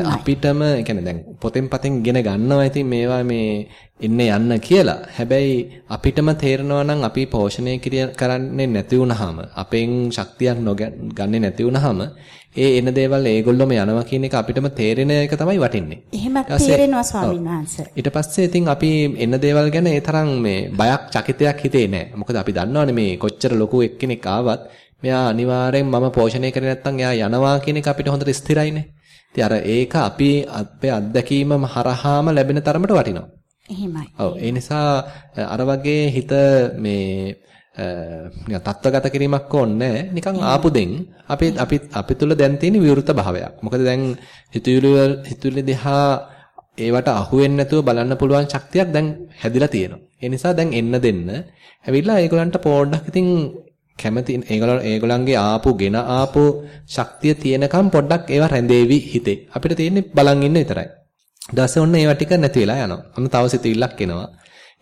අපිටම ඒ කියන්නේ දැන් පොතෙන් පතෙන් ඉගෙන ගන්නවා ඉතින් මේවා මේ ඉන්න යන්න කියලා. හැබැයි අපිටම තේරෙනවා නම් අපි පෝෂණය කරන්නේ නැති වුනහම අපෙන් ශක්තියක් නොගන්නේ නැති වුනහම ඒ එන දේවල් ඒගොල්ලොම යනවා කියන එක අපිටම තේරෙන එක තමයි වටින්නේ. එහෙම තේරෙනවා ස්වාමීන් වහන්සේ. ඊට පස්සේ ඉතින් අපි එන දේවල් ගැන ඒ තරම් මේ බයක් චකිතයක් හිතේ නැහැ. මොකද අපි දන්නවනේ මේ කොච්චර ලොකු එක්කෙනෙක් ආවත් මෙයා අනිවාර්යෙන් මම පෝෂණය කරේ නැත්නම් එයා යනවා කියන එක අපිට හොඳට ස්ථිරයිනේ. ඉතින් අර ඒක අපි අපේ අත්දැකීමම හරහාම ලැබෙන තරමට වටිනවා. එහෙමයි. ඔව් ඒ නිසා අර වගේ හිත මේ නිකන් තත්ත්වගත කිරීමක් ඕනේ නිකන් ආපු දෙන් අපි අපි අපි තුල දැන් තියෙන විවෘත භාවයක්. මොකද දැන් හිතුවිලි හිතුවිලි දිහා ඒවට අහු වෙන්නේ නැතුව බලන්න පුළුවන් ශක්තියක් දැන් හැදිලා තියෙනවා. ඒ නිසා දැන් එන්න දෙන්න. ඇවිල්ලා ඒගොල්ලන්ට පොඩ්ඩක් ඉතින් කැමති ඒගොල්ලෝ ඒගොල්ලන්ගේ ආපු ගෙන ආපු ශක්තිය තියෙනකම් පොඩ්ඩක් ඒවා රැඳේවි හිතේ. අපිට තියෙන්නේ බලන් ඉන්න විතරයි. ඊට ඔන්න ඒවා ටික නැති වෙලා යනවා. ඔන්න තව සිතුවිල්ලක් එනවා.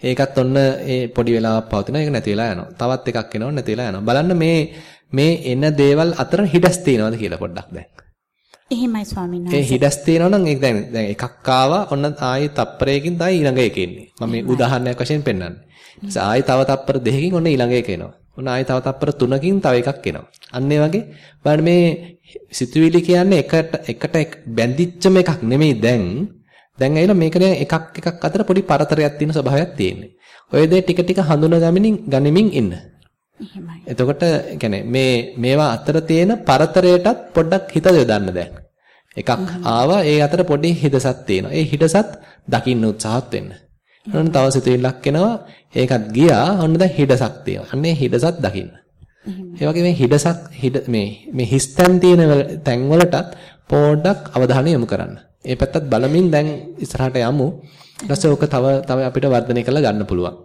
ඒකත් ඔන්න ඒ පොඩි වෙලාවක් පවතිනවා. ඒක නැති වෙලා යනවා. තවත් එකක් එනවා නැති වෙලා යනවා. බලන්න මේ මේ එන දේවල් අතර හිඩස් තියනවාද කියලා පොඩ්ඩක් දැන්. එහෙමයි ස්වාමීන් වහන්සේ. ඒ හිඩස් තියෙනවා නම් ඒක දැන් දැන් එකක් ආවා ඔන්න ආයෙ තප්පරයකින් තමයි ඊළඟ එක එන්නේ. මම මේ උදාහරණයක් වශයෙන් පෙන්නන්නේ. ඊට ආයෙ තව තප්පර දෙකකින් ඔන්න ඊළඟ එක එනවා. ඔන්න ආයෙ තව තප්පර තුනකින් තව එකක් එනවා. අන්න ඒ වගේ බලන්න මේ සිතුවිලි කියන්නේ එකට එකට බැඳිච්චම එකක් නෙමෙයි දැන්. දැන් ඇවිල්ලා මේක දැන් එකක් එකක් අතර පොඩි පරතරයක් තියෙන ස්වභාවයක් තියෙන්නේ. ඔය දේ ටික ටික හඳුනා ගමින් ගනිමින් ඉන්න. එහෙමයි. එතකොට يعني මේ මේවා අතර තියෙන පරතරයටත් පොඩ්ඩක් හිත යොදන්න දැන්. එකක් ආවා ඒ අතර පොඩි හිදසක් තියෙනවා. ඒ හිදසත් දකින්න උත්සාහත් වෙන්න. ඔන්න තව සිතුවිල්ලක් එනවා. ඒකත් ගියා. ඔන්න දැන් හිඩසක් තියෙනවා. අන්නේ හිඩසත් දකින්න. ඒ වගේ මේ හිඩසක් හිඩ මේ මේ හිස්තැන් තියෙන තැන් වලටත් පොඩ්ඩක් අවධානය යොමු කරන්න. ඒ පැත්තත් බලමින් දැන් ඉස්සරහට යමු. ඊට ඕක තව තව අපිට වර්ධනය කරලා ගන්න පුළුවන්.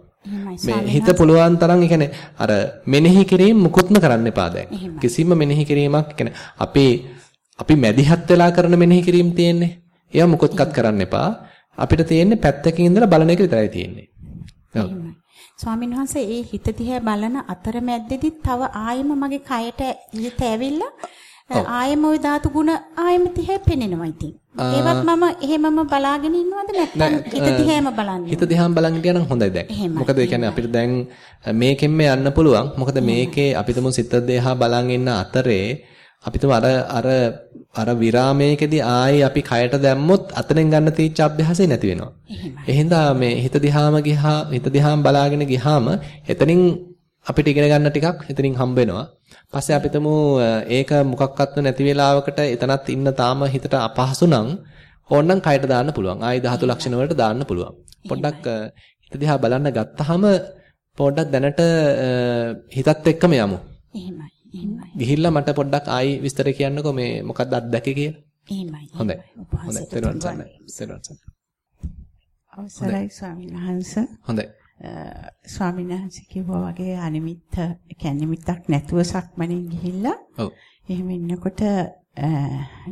මේ හිත පුළුවන් තරම් ඒ අර මෙනෙහි කිරීම මුකුත්ම කරන්න එපා දැන්. කිසිම මෙනෙහි කිරීමක් කියන්නේ අපි අපි මැදිහත් වෙලා කරන මෙනෙහි කිරීම තියෙන්නේ. ඒවා මුකුත්කත් කරන්න එපා. අපිට තියෙන්නේ පැත්තකින් ඉඳලා බලන එක විතරයි තියෙන්නේ. ඔව්. ස්වාමීන් වහන්සේ ඒ හිත දිහා බලන අතරමැද්දේදී තව ආයෙම මගේ කයට හිත ඇවිල්ලා ආයෙම ওই ධාතු ගුණ ආයෙම තිහේ පෙනෙනවා ඉතින්. ඒවත් මම එහෙමම බලාගෙන ඉන්නවද නැත්නම් හිත දිහාම බලන්නේ? හිත දිහාම බලන් ගියා නම් හොඳයි දැන්. මොකද ඒ කියන්නේ අපිට දැන් මේකෙන්ම යන්න පුළුවන්. මොකද මේකේ අපිටම සිත දිහා බලන් ඉන්න අතරේ අපිටම අර අර අර විරාමයකදී ආයි අපි කයට දැම්මොත් අතනෙන් ගන්න තීච්ච අභ්‍යාසය නැති වෙනවා. එහෙනම් මේ හිත දිහාම ගිහා හිත දිහාම බලාගෙන ගිහාම එතනින් අපිට ඉගෙන ගන්න ටිකක් එතනින් හම්බ වෙනවා. පස්සේ අපිටම ඒක මොකක්වත් නැති වෙලාවකට එතනත් ඉන්න තාම හිතට අපහසු නම් ඕනනම් කයට දාන්න පුළුවන්. ආයි ධාතු ලක්ෂණ වලට දාන්න පුළුවන්. පොඩ්ඩක් හිත දිහා බලන්න ගත්තාම පොඩ්ඩක් දැනට හිතත් එක්කම යමු. එහෙමයි. එහෙමයි. ගිහිල්ලා මට පොඩ්ඩක් ආයි විස්තර කියන්නකෝ මේ මොකක්ද අත්දැකේ කියලා. එහෙමයි. හොඳයි. හොඳයි. තෙරුවන් සරණයි. තෙරුවන් සරණයි. අවසරයි ස්වාමීන් වහන්සේ. හොඳයි. ස්වාමීන් වහන්සේ කිව්වා වගේ අනිමිත්ත කියන්නේ මිත්තක් නැතුව සක්මණෙන් ගිහිල්ලා ඔව්. එහෙම ඉන්නකොට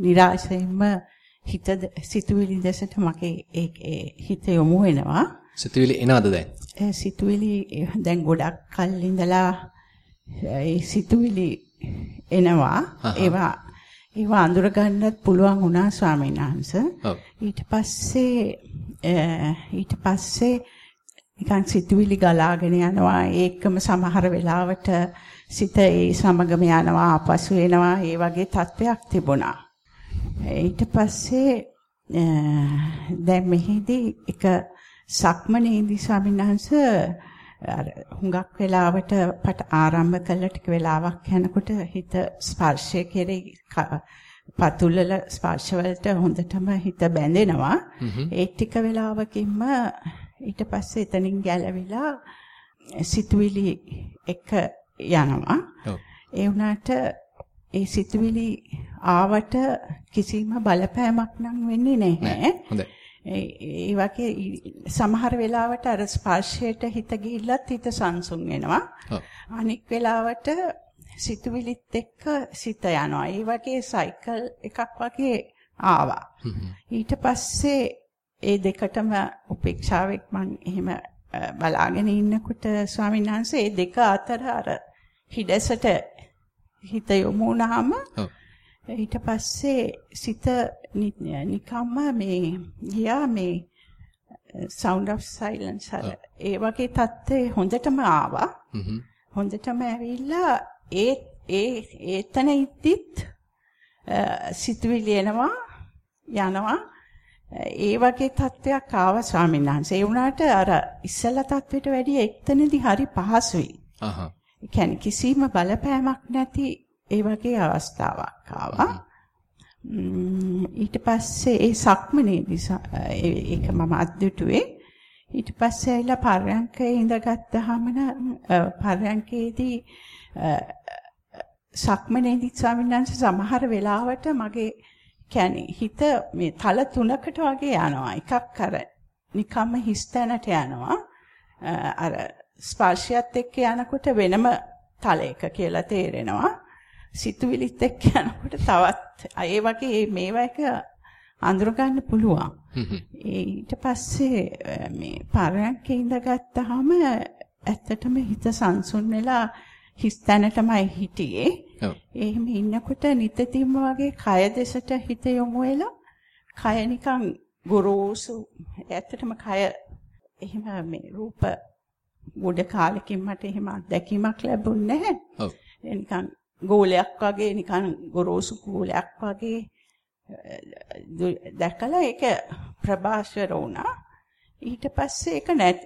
નિરાශයෙන්ම හිත සිතුවිලි දැසට මගේ ඒ හිත යොමු වෙනවා. සිතුවිලි එනවද දැන්? සිතුවිලි දැන් ගොඩක් කල් ඉඳලා ඒ සිතුවිලි එනවා. ඒවා ඒවා අඳුර ගන්නත් පුළුවන් වුණා ස්වාමීන් වහන්සේ. ඊට පස්සේ ඊට පස්සේ නිකන් සිතුවිලි ගලාගෙන යනවා. ඒකම සමහර වෙලාවට සිත ඒ සමගම යනවා ආපසු එනවා. ඒ වගේ තත්වයක් තිබුණා. ඊට පස්සේ දැන් මෙහිදී එක සක්මනේදී ස්වාමීන් වහන්සේ අර හුඟක් වෙලාවට පට ආරම්භ කළ ටික වෙලාවක් යනකොට හිත ස්පර්ශය කෙරෙහි පතුල්වල ස්පර්ශවලට හොඳටම හිත බැඳෙනවා ඒ ටික වෙලාවකින්ම ඊට පස්සේ එතනින් ගැලවිලා සිතුවිලි එක යනවා. ඒ වුණාට ඒ සිතුවිලි ආවට කිසිම බලපෑමක් නම් වෙන්නේ නැහැ. හොඳයි. ඒ වගේ සමහර වෙලාවට අර ස්පර්ශයට හිත ගිහිල්ලත් හිත සංසුන් වෙනවා. අනික් වෙලාවට සිතුවිලිත් එක්ක සිත යනවා. ඒ වගේ සයිකල් එකක් වගේ ආවා. ඊට පස්සේ ඒ දෙකටම උපේක්ෂාවෙක් මම එහෙම බලාගෙන ඉන්නකොට ස්වාමීන් වහන්සේ ඒ දෙක අතර අර හිඩසට හිත යොමු වුණාම ඊට පස්සේ සිත නිකම්ම මේ ගියා මේ sound of silence අර ඒ වගේ தත්ත්වේ හොඳටම ආවා හොඳටම ඇවිල්ලා ඒ ඒ එතන ඉද්දිත් සිතුවිලි එනවා යනවා ඒ වගේ තත්වයක් ආව ස්වාමීන් වහන්සේ. ඒ වුණාට අර ඉස්සෙල්ලා තත්වෙට වැඩිය එක්තනදී හරි පහසුයි. අහහ. ඒ කියන්නේ කිසිම බලපෑමක් නැති ඒ වගේ අවස්ථාවක් ආවා. ඊට පස්සේ ඒ සක්මනේදී ඒක මම අද්දුටුවේ ඊට පස්සේ ඇවිල්ලා පරයන්කේ ඉඳගත්තාම පරයන්කේදී සක්මනේදී ස්වාමීන් සමහර වෙලාවට මගේ කියන්නේ හිත මේ තල තුනකට වගේ යනවා. එකක් අර නිකම්ම හිස්තැනට යනවා. අර ස්පර්ශයත් එක්ක යනකොට වෙනම තලයක කියලා තේරෙනවා. සිතුවිලිත් එක්ක යනකොට තවත් ඒ වගේ මේවා එක අඳුර ගන්න පුළුවන්. ඊට පස්සේ මේ පරයන්කේ ඉඳගත්තාම ඇත්තටම හිත සංසුන් වෙලා හිස් තැනටමයි හිටියේ. එහෙම ඉන්නකොට නිතින්ම වගේ කය දෙසට හිත යොමු වෙලා කය නිකන් ගොරෝසු ඇත්තටම කය එහෙම මේ රූප ගොඩ කාලෙකින් මට එහෙම අත්දැකීමක් ලැබුණේ නැහැ. ඔව්. නිකන් ගෝලයක් වගේ නිකන් ගොරෝසු ගෝලයක් වගේ දැකලා ඒක ප්‍රභාෂර වුණා. ඊට පස්සේ ඒක නැත්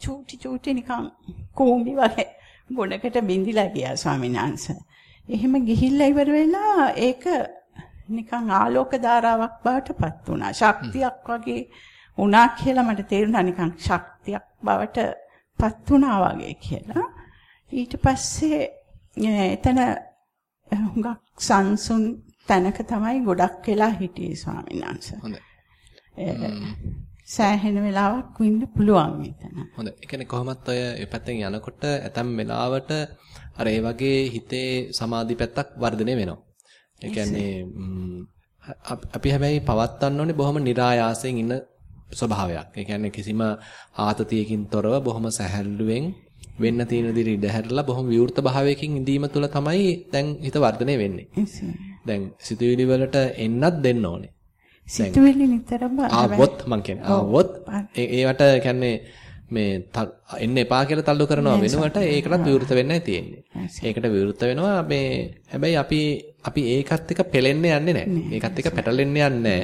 චූටි චූටි නිකන් කෝඹි වගේ ගොඩකට බින්දිලා ගියා ස්වාමීන් වහන්සේ. එහෙම ගිහිල්ලා ඉවර වෙලා ඒක නිකන් ආලෝක ධාරාවක් බවට පත් වුණා. ශක්තියක් වගේ වුණා කියලා මට තේරුණා නිකන් ශක්තියක් බවට පත් වුණා වගේ කියලා. ඊට පස්සේ එතන හුඟක් සංසුන් තැනක තමයි ගොඩක් වෙලා හිටියේ ස්වාමීන් වහන්සේ. හොඳයි. සෑහෙන වෙලාවක් වින්න පුළුවන් මෙතන. හොඳයි. ඒ කියන්නේ කොහොමත් ඔය පැත්තෙන් යනකොට ඇතම් වෙලාවට අර ඒ වගේ හිතේ සමාධි පැත්තක් වර්ධනය වෙනවා. ඒ කියන්නේ අපි හැබැයි පවත්වන්න ඕනේ බොහොම નિરાයාසයෙන් ඉන්න ස්වභාවයක්. ඒ කියන්නේ කිසිම ආතතියකින් තොරව බොහොම සැහැල්ලුවෙන් වෙන්න තියෙන දේ ඉඳ හැරලා බොහොම විවෘත භාවයකින් ඉඳීම තුළ තමයි දැන් හිත වර්ධනය වෙන්නේ. දැන් සිතුවිලි වලට එන්නත් දෙන්න ඕනේ. සිතුවිලි නිතරම ආවොත් මං කියන්නේ ආවොත් ඒවට කියන්නේ මේ එන්න එපා කියලා තල්ලු කරනවා වෙනුවට ඒකටත් විවෘත වෙන්නයි තියෙන්නේ. ඒකට විවෘත වෙනවා මේ හැබැයි අපි අපි ඒකත් එක්ක පෙලෙන්න යන්නේ නැහැ. ඒකත් එක්ක පැටලෙන්න යන්නේ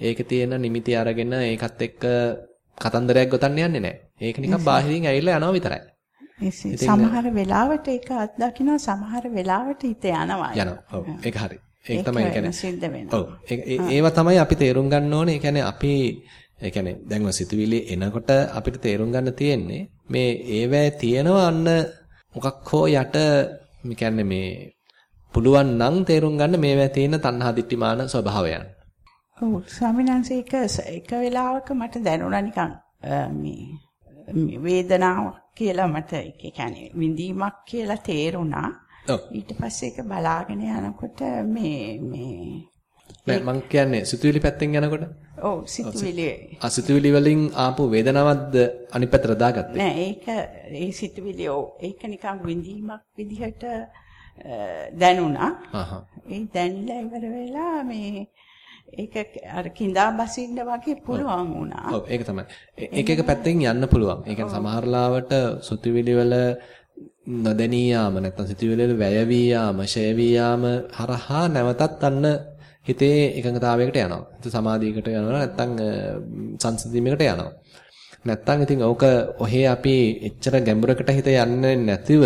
ඒක තියෙන නිමිති අරගෙන ඒකත් එක්ක කතන්දරයක් ගොතන්න යන්නේ නැහැ. ඒක නිකන් බාහිරින් ඇවිල්ලා යනවා විතරයි. සමහර වෙලාවට ඒක අත්දකින්න සමහර වෙලාවට හිත යනවා. යනවා. ඔව්. ඒක හරි. ඒක තමයි කියන්නේ. ඔව්. ඒවා තමයි අපි තේරුම් ගන්න ඕනේ. ඒ කියන්නේ අපි ඒ කියන්නේ දැන් ඔය සිතුවිලි එනකොට අපිට තේරුම් ගන්න තියෙන්නේ මේ ඒවැය තියෙනවා අන්න මොකක් හෝ යට මේ කියන්නේ මේ පුළුවන් නම් තේරුම් ගන්න මේවැය තියෙන තණ්හා දිට්ඨිමාන ස්වභාවයන්. ඔව් ස්වාමීන් වහන්සේ එක එක වෙලාවක මට දැනුණා නිකන් මේ වේදනාවක් කියලා මට ඒ කියන්නේ විඳීමක් කියලා තේරුණා. ඊට පස්සේ ඒක බලාගෙන යනකොට මේ මේ නෑ මං කියන්නේ සිතුවිලි පැත්තෙන් යනකොට? ඔව් සිතුවිලි. ආ සිතුවිලි වලින් ආපු වේදනාවක්ද අනිත් පැත්තට දාගත්තේ? නෑ ඒක ඒ සිතුවිලි ඔව් ඒක නිකන් විඳීමක් විදිහට දැනුණා. ඒ දැනලා ඉවර වෙලා මේ ඒක අර කිඳා බසින්න වගේ පුළුවන් වුණා. ඔව් ඒක තමයි. එක එක පැත්තෙන් යන්න පුළුවන්. ඒ කියන්නේ සමහර ලාවට සුතුවිලි වල නොදැනී යාම නැත්නම් සිතුවිලි වල වැය වී යාම, ෂය වී යාම හරහා නැවතත් අන්න හිතේ එකඟතාවයකට යනවා. හිත සමාධියකට යනවා නැත්නම් සංසිඳීමකට යනවා. නැත්නම් ඉතින් ඕක ඔහේ අපි එච්චර ගැඹුරකට හිත යන්නේ නැතිව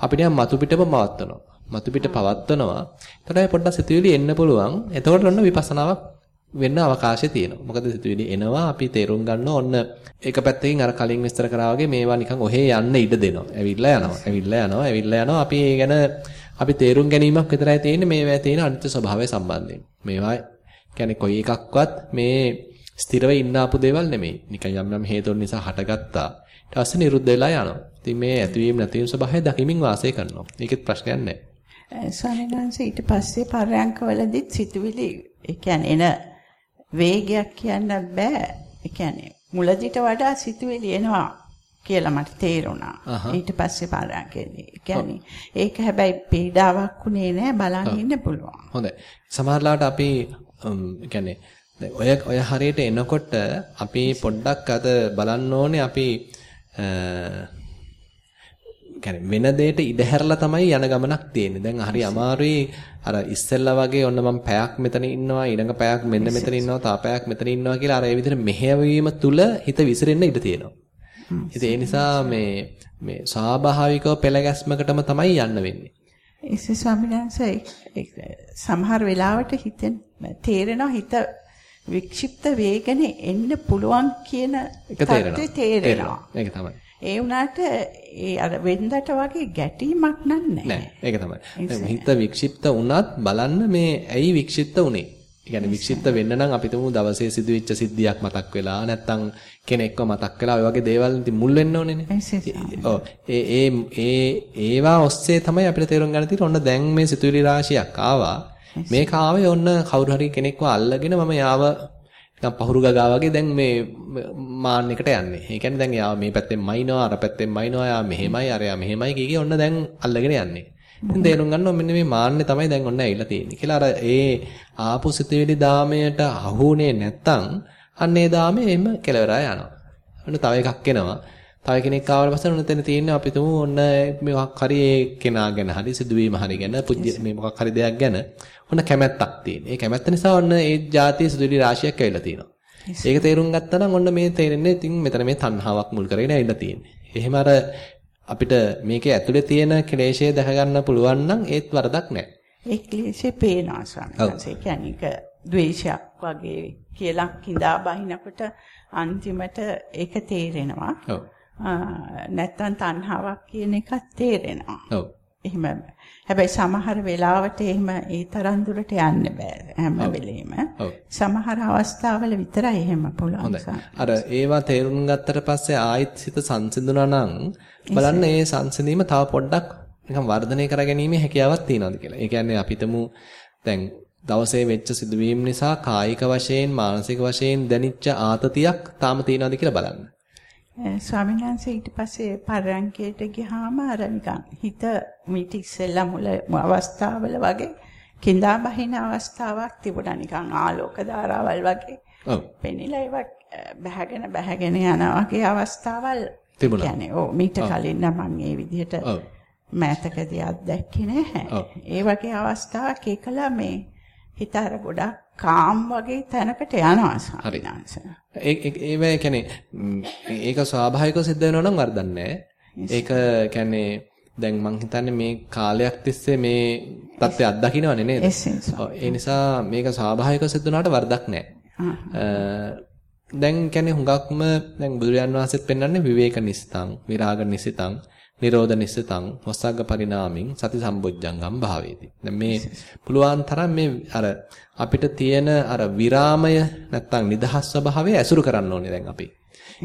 අපිට මතු පිටම පවත්වනවා. මතු පිට පවත්වනවා. එතකොට පොඩ්ඩක් සිතුවිලි එන්න පුළුවන්. එතකොට ඔන්න විපස්සනාවක් වෙන්න අවකාශය තියෙනවා. මොකද සිතුවිලි එනවා අපි තේරුම් ගන්න ඕන්න ඒක පැත්තකින් අර කලින් විස්තර කරා වගේ මේවා නිකන් ඔහේ යන්න ඉඩ දෙනවා. ඇවිල්ලා යනවා. ඇවිල්ලා යනවා. ඇවිල්ලා යනවා. අපි ඒ ගැන අපි තේරුම් ගැනීමක් විතරයි තියෙන්නේ මේවා තියෙන අනිත්‍ය ස්වභාවය සම්බන්ධයෙන්. මේවා කියන්නේ කොයි එකක්වත් මේ ස්ථිරව ඉන්න ආපු දේවල් නෙමෙයි. නිකන් යම් යම් හේතුන් නිසා හටගත්තා. ඊට පස්සේ නිරුද්ධ වෙලා යනවා. ඉතින් මේ ඇතිවීම නැතිවීම ස්වභාවය දකිමින් වාසය කරනවා. ඒකෙත් ප්‍රශ්නයක් නැහැ. ස්වාමීන් වහන්සේ ඊට පස්සේ පරයන්කවලදීත් සිතුවිලි ඒ කියන්නේ එන වේගයක් කියන්න බෑ. ඒ කියන්නේ මුලදිට වඩා සිතුවිලි එනවා කියලා මට තේරුණා. ඊට පස්සේ පාරාකෙදී. ඒ කියන්නේ ඒක හැබැයි පීඩාවක් උනේ නෑ බලන් ඉන්න පුළුවන්. හොඳයි. සමහරලාට අපි කියන්නේ ඔය ඔය හරියට එනකොට අපි පොඩ්ඩක් අද බලන්න ඕනේ අපි කියන්නේ වෙන දෙයකට ඉඩ හැරලා තමයි යන ගමනක් තියෙන්නේ. දැන් හරි අමාරුයි අර ඉස්සෙල්ලා වගේ ඔන්න මම පැයක් මෙතන ඉන්නවා ඊළඟ පැයක් මෙන්න මෙතන ඉන්නවා තා පැයක් මෙතන ඉන්නවා කියලා අර ඒ විදිහට මෙහෙයවීම තුල හිත විසිරෙන්න ඉඩ තියෙනවා. ඉතින් ඒ නිසා මේ මේ ස්වාභාවිකව පෙළ ගැස්මකටම තමයි යන්න වෙන්නේ. ඒසේ ස්වාමීන් වහන්සේ සමහර වෙලාවට හිතෙන් තේරෙනවා හිත වික්ෂිප්ත වේගනේ එන්න පුළුවන් කියන එක තේරෙනවා. ඒක තමයි. ඒ වුණාට ඒ අර වෙන්දට වගේ ගැටීමක් නෑ. නෑ. ඒක තමයි. හිත වික්ෂිප්ත වුණත් බලන්න මේ ඇයි වික්ෂිප්ත වුනේ? කියන්නේ වික්ෂිප්ත වෙන්න නම් අපි තුමු දවසේ සිදුවෙච්ච සිද්ධියක් මතක් වෙලා නැත්නම් කෙනෙක්ව මතක් වෙලා ඔය වගේ දේවල් ඉතින් මුල් වෙන්න ඕනේනේ. ඔව්. ඒ ඒ ඒ ඒවා ඔස්සේ තමයි අපිට තේරුම් ගන්න තියෙන්නේ. ඔන්න දැන් මේ සිතුවිලි රාශියක් ආවා. මේක ආවේ ඔන්න කවුරු හරි කෙනෙක්ව අල්ලගෙන මම යාව නිකන් පහුරු ගගා වගේ දැන් මේ මාන්න එකට යන්නේ. ඒ කියන්නේ දැන් යාව මේ පැත්තෙන් මයින්නවා අර පැත්තෙන් මයින්නවා යා මෙහෙමයි අරයා මෙහෙමයි කීකී ඔන්න දැන් අල්ලගෙන යන්නේ. ඉතින් තේරුම් ගන්නවා මෙන්න මේ මාන්නේ තමයි දැන් ඔන්න ඇවිල්ලා තියෙන්නේ. කියලා අර ඒ ආපු සිතුවිලි දාමයට අහුනේ නැත්තම් අන්න ඒ දාමේ එම කෙලවරා යනවා. ඔන්න තව එකක් එනවා. තව කෙනෙක් ආවට පස්සේ ඔන්න එතන තියෙන්නේ අපි තුමු ඔන්න මොකක් හරි ඒ කෙනා ගැන හරි සිදුවීම හරි ගැන පුජ්‍ය මේ මොකක් හරි දෙයක් ගැන ඔන්න කැමැත්තක් තියෙන. ඒ කැමැත්ත නිසා ඔන්න ඒ જાතිය සිදුවිලි රාශියක් ඇවිල්ලා තියෙනවා. ඒක තේරුම් ගත්තා නම් ඔන්න මේ තේරෙන්නේ ඉතින් මෙතන මේ තණ්හාවක් මුල් කරගෙන ඇවිල්ලා තියෙන්නේ. එහෙම අර අපිට මේකේ ඇතුලේ තියෙන ක්ලේශය දැක ගන්න පුළුවන් නම් ඒත් වරදක් නැහැ. ඒ ක්ලේශේ පේනවා ස්වාමීන් වහන්සේ. කියන්නේ ද්වේෂයක් වගේ කියලා කිඳා බහිනකොට අන්තිමට ඒක තේරෙනවා. ඔව්. නැත්තම් තණ්හාවක් කියන එකක් තේරෙනවා. ඔව්. එහෙම හැබැයි සමහර වෙලාවට එහෙම ඒ තරම් දුරට යන්න බෑ හැම වෙලෙම. සමහර අවස්ථාවල විතරයි එහෙම පුළුවන්. අර ඒවා තේරුම් ගත්තට පස්සේ ආයෙත් සිත සංසිඳුණා නම් බලන්න ඒ සංසිඳීම තව පොඩ්ඩක් නිකන් වර්ධනය කරගැනීමේ හැකියාවක් තියෙනවද කියලා. ඒ කියන්නේ අපිටමු දැන් දවසේ වෙච්ච සිදුවීම් නිසා කායික වශයෙන් මානසික වශයෙන් දැනිච්ච ආතතියක් තාම තියෙනවද කියලා බලන්න. ස්වාමීන් වහන්සේ ඊට පස්සේ පරයන්කයට ගියාම අර නිකන් හිත මිට ඉස්සෙල්ලා මුල අවස්ථාවල වගේ කිඳා බහින අවස්ථාවක් තිබුණා නිකන් ආලෝක ධාරාවල් වගේ. ඔව්. පෙනිලා ඒවක් බහගෙන බහගෙන යන වගේ අවස්ථාවල් තිබුණා. කියන්නේ ඔව් මීට කලින් නම් මම මේ විදිහට මෑතකදී අත්දැක්කේ නැහැ. ඒ වගේ අවස්ථාවක් ඒකලා මේ හිත අර ගොඩක් කාම් වගේ තැනකට යනවා සාරිනාංශ. ඒ ඒ කියන්නේ ඒක ස්වාභාවිකව සිද්ධ වෙනවා නම් වරදක් ඒක කියන්නේ දැන් මං හිතන්නේ මේ කාලයක් තිස්සේ මේ தත්ත්වය අත්දකින්නවනේ නේද? ඒ නිසා මේක ස්වාභාවිකව සිද්ධ වුණාට වරදක් නැහැ. දැන් කියන්නේ හුඟක්ම දැන් බුදුරජාන් වහන්සේත් පෙන්වන්නේ විවේක නිස්තං, විරාග නිසිතං, නිරෝධ නිස්සතං වස්සග්ග පරිණාමින් සති සම්බොජ්ජංගම් භාවේති. දැන් මේ පුළුවන් තරම් මේ අර අපිට තියෙන අර විරාමය නැත්තම් නිදහස් ස්වභාවය ඇසුරු කරන්න ඕනේ දැන් අපි.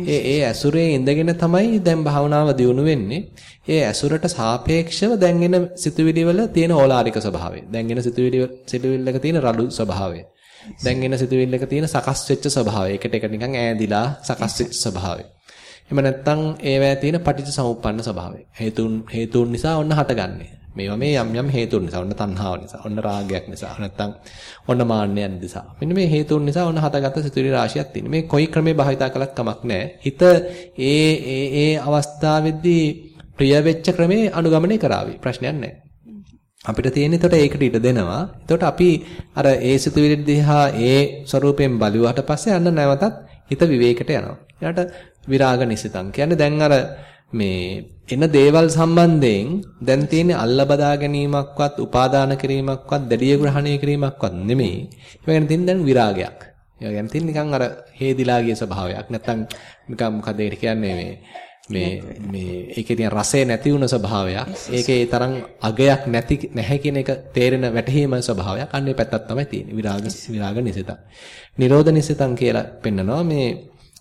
ඒ ඒ ඇසුරේ ඉඳගෙන තමයි දැන් භාවනාව දියුණු වෙන්නේ. ඒ ඇසුරට සාපේක්ෂව දැන් එන සිතුවිලි වල තියෙන ඕලාරික ස්වභාවය. දැන් එන සිතුවිලි සිතුවිල්ලක තියෙන රළු ස්වභාවය. දැන් එන සිතුවිල්ලක තියෙන සකස් වෙච්ච ස්වභාවය. එකට එක නිකන් ඈදිලා සකස් වෙච්ච ස්වභාවය. එහෙම නැත්නම් ඒවැය තියෙන පටිච්ච සමුප්පන්න ස්වභාවය. හේතුන් හේතුන් නිසා ඔන්න හටගන්නේ. මේවා මේ යම් යම් හේතුන් නිසා ඔන්න තණ්හාව නිසා ඔන්න රාගයක් නිසා නැත්නම් ඔන්න මාන්නයක් නිසා. මෙන්න මේ හේතුන් නිසා ඔන්න හටගත්ත සිතුවිලි රාශියක් තියෙනවා. මේ කොයි ක්‍රමේ භාවිතා කළත් කමක් නැහැ. හිත ඒ ඒ ඒ අවස්ථාවේදී ප්‍රිය වෙච්ච ක්‍රමේ අනුගමනය කරાવી. ප්‍රශ්නයක් නැහැ. අපිට තියෙන්නේ එතකොට ඒකට ඉඩ දෙනවා. එතකොට අපි අර ඒ සිතුවිලි දිහා ඒ ස්වરૂපයෙන් බලුවාට පස්සේ අන්න නැවතත් හිත විවේකයට යනවා. ඊට විරාග නිසිතං කියන්නේ දැන් අර මේ එන දේවල් සම්බන්ධයෙන් දැන් තියෙන්නේ අල්ල බදා ගැනීමක්වත් උපාදාන කිරීමක්වත් දැඩිය ග්‍රහණය කිරීමක්වත් නෙමෙයි. ඒ කියන්නේ තියෙන දැන් විරාගයක්. ඒ කියන්නේ තියෙන නිකන් අර හේදිලා ගිය ස්වභාවයක්. නැත්තම් නිකන් මොකද ඒකට කියන්නේ මේ මේ මේ ඒකේ තියෙන රසය නැති වුණ ස්වභාවයක්. ඒකේ ඒ තරම් අගයක් නැති නැහැ කියන එක තේරෙන වැටහීම ස්වභාවයක්. අන්න ඒ පැත්තක් තමයි තියෙන්නේ. විරාග විරාග නිසිතං. නිරෝධ නිසිතං කියලා පෙන්නනවා මේ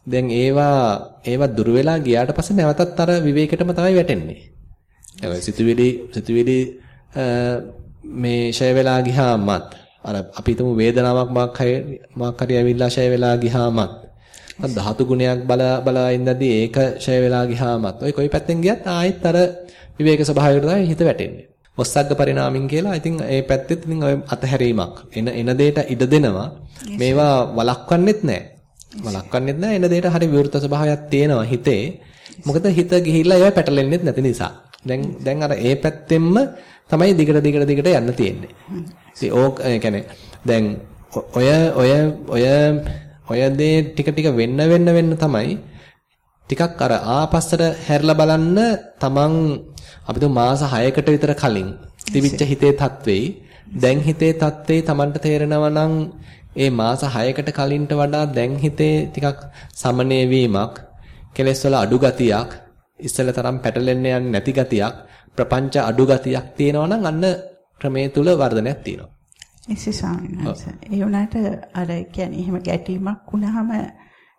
දැන් ඒවා ඒවා දුර වෙලා ගියාට පස්සේ නැවතත් අර විවේකෙටම තමයි වැටෙන්නේ. ඒ සිතුවිලි සිතුවිලි මේ ෂය වෙලා ගියාමත් අර අපි හිතමු වේදනාවක් මාක් හරි මාක් හරි ඇවිල්ලා ෂය වෙලා ගියාමත් ධාතු ගුණයක් බල බලා ඉඳදී ඒක ෂය වෙලා ගියාමත් ඔය කොයි පැත්තෙන් ගියත් ආයෙත් අර විවේක ස්වභාවයකට තමයි හිත වැටෙන්නේ. ඔස්සග්ග පරිණාමින් කියලා ඉතින් ඒ පැත්තෙත් ඉතින් අතහැරීමක් එන එන දෙයට ඉඩ දෙනවා. මේවා වළක්වන්නෙත් නැහැ. වළක්වන්නෙත් නෑ එන දෙයට හරි විවෘත ස්වභාවයක් තියෙනවා හිතේ. මොකද හිත ගිහිල්ලා ඒවා පැටලෙන්නෙත් නැති නිසා. දැන් දැන් අර ඒ පැත්තෙන්ම තමයි දිගට දිගට දිගට යන්න තියෙන්නේ. ඉතින් ඕක කියන්නේ දැන් ඔය ඔය ඔය ඔය දේ ටික ටික වෙන්න වෙන්න වෙන්න තමයි ටිකක් අර ආපස්සට හැරිලා බලන්න තමන් අපිට මාස 6කට විතර කලින් තිබිච්ච හිතේ තත්වෙයි දැන් හිතේ තත්ත්වේ තමන්ට තේරෙනවා නම් ඒ මාස 6කට කලින්ට වඩා දැන් හිතේ ටිකක් සමනය වීමක්, කෙලෙස් වල අඩු ගතියක්, ඉස්සල තරම් පැටලෙන්න යන්නේ නැති ගතියක්, ප්‍රපංච අඩු ගතියක් තියෙනවා නම් අන්න ක්‍රමයේ තුල වර්ධනයක් තියෙනවා. එසේ ස්වාමීන් වහන්සේ. ඒ වුණාට අර කියන්නේ එහෙම ගැටීමක් වුණාම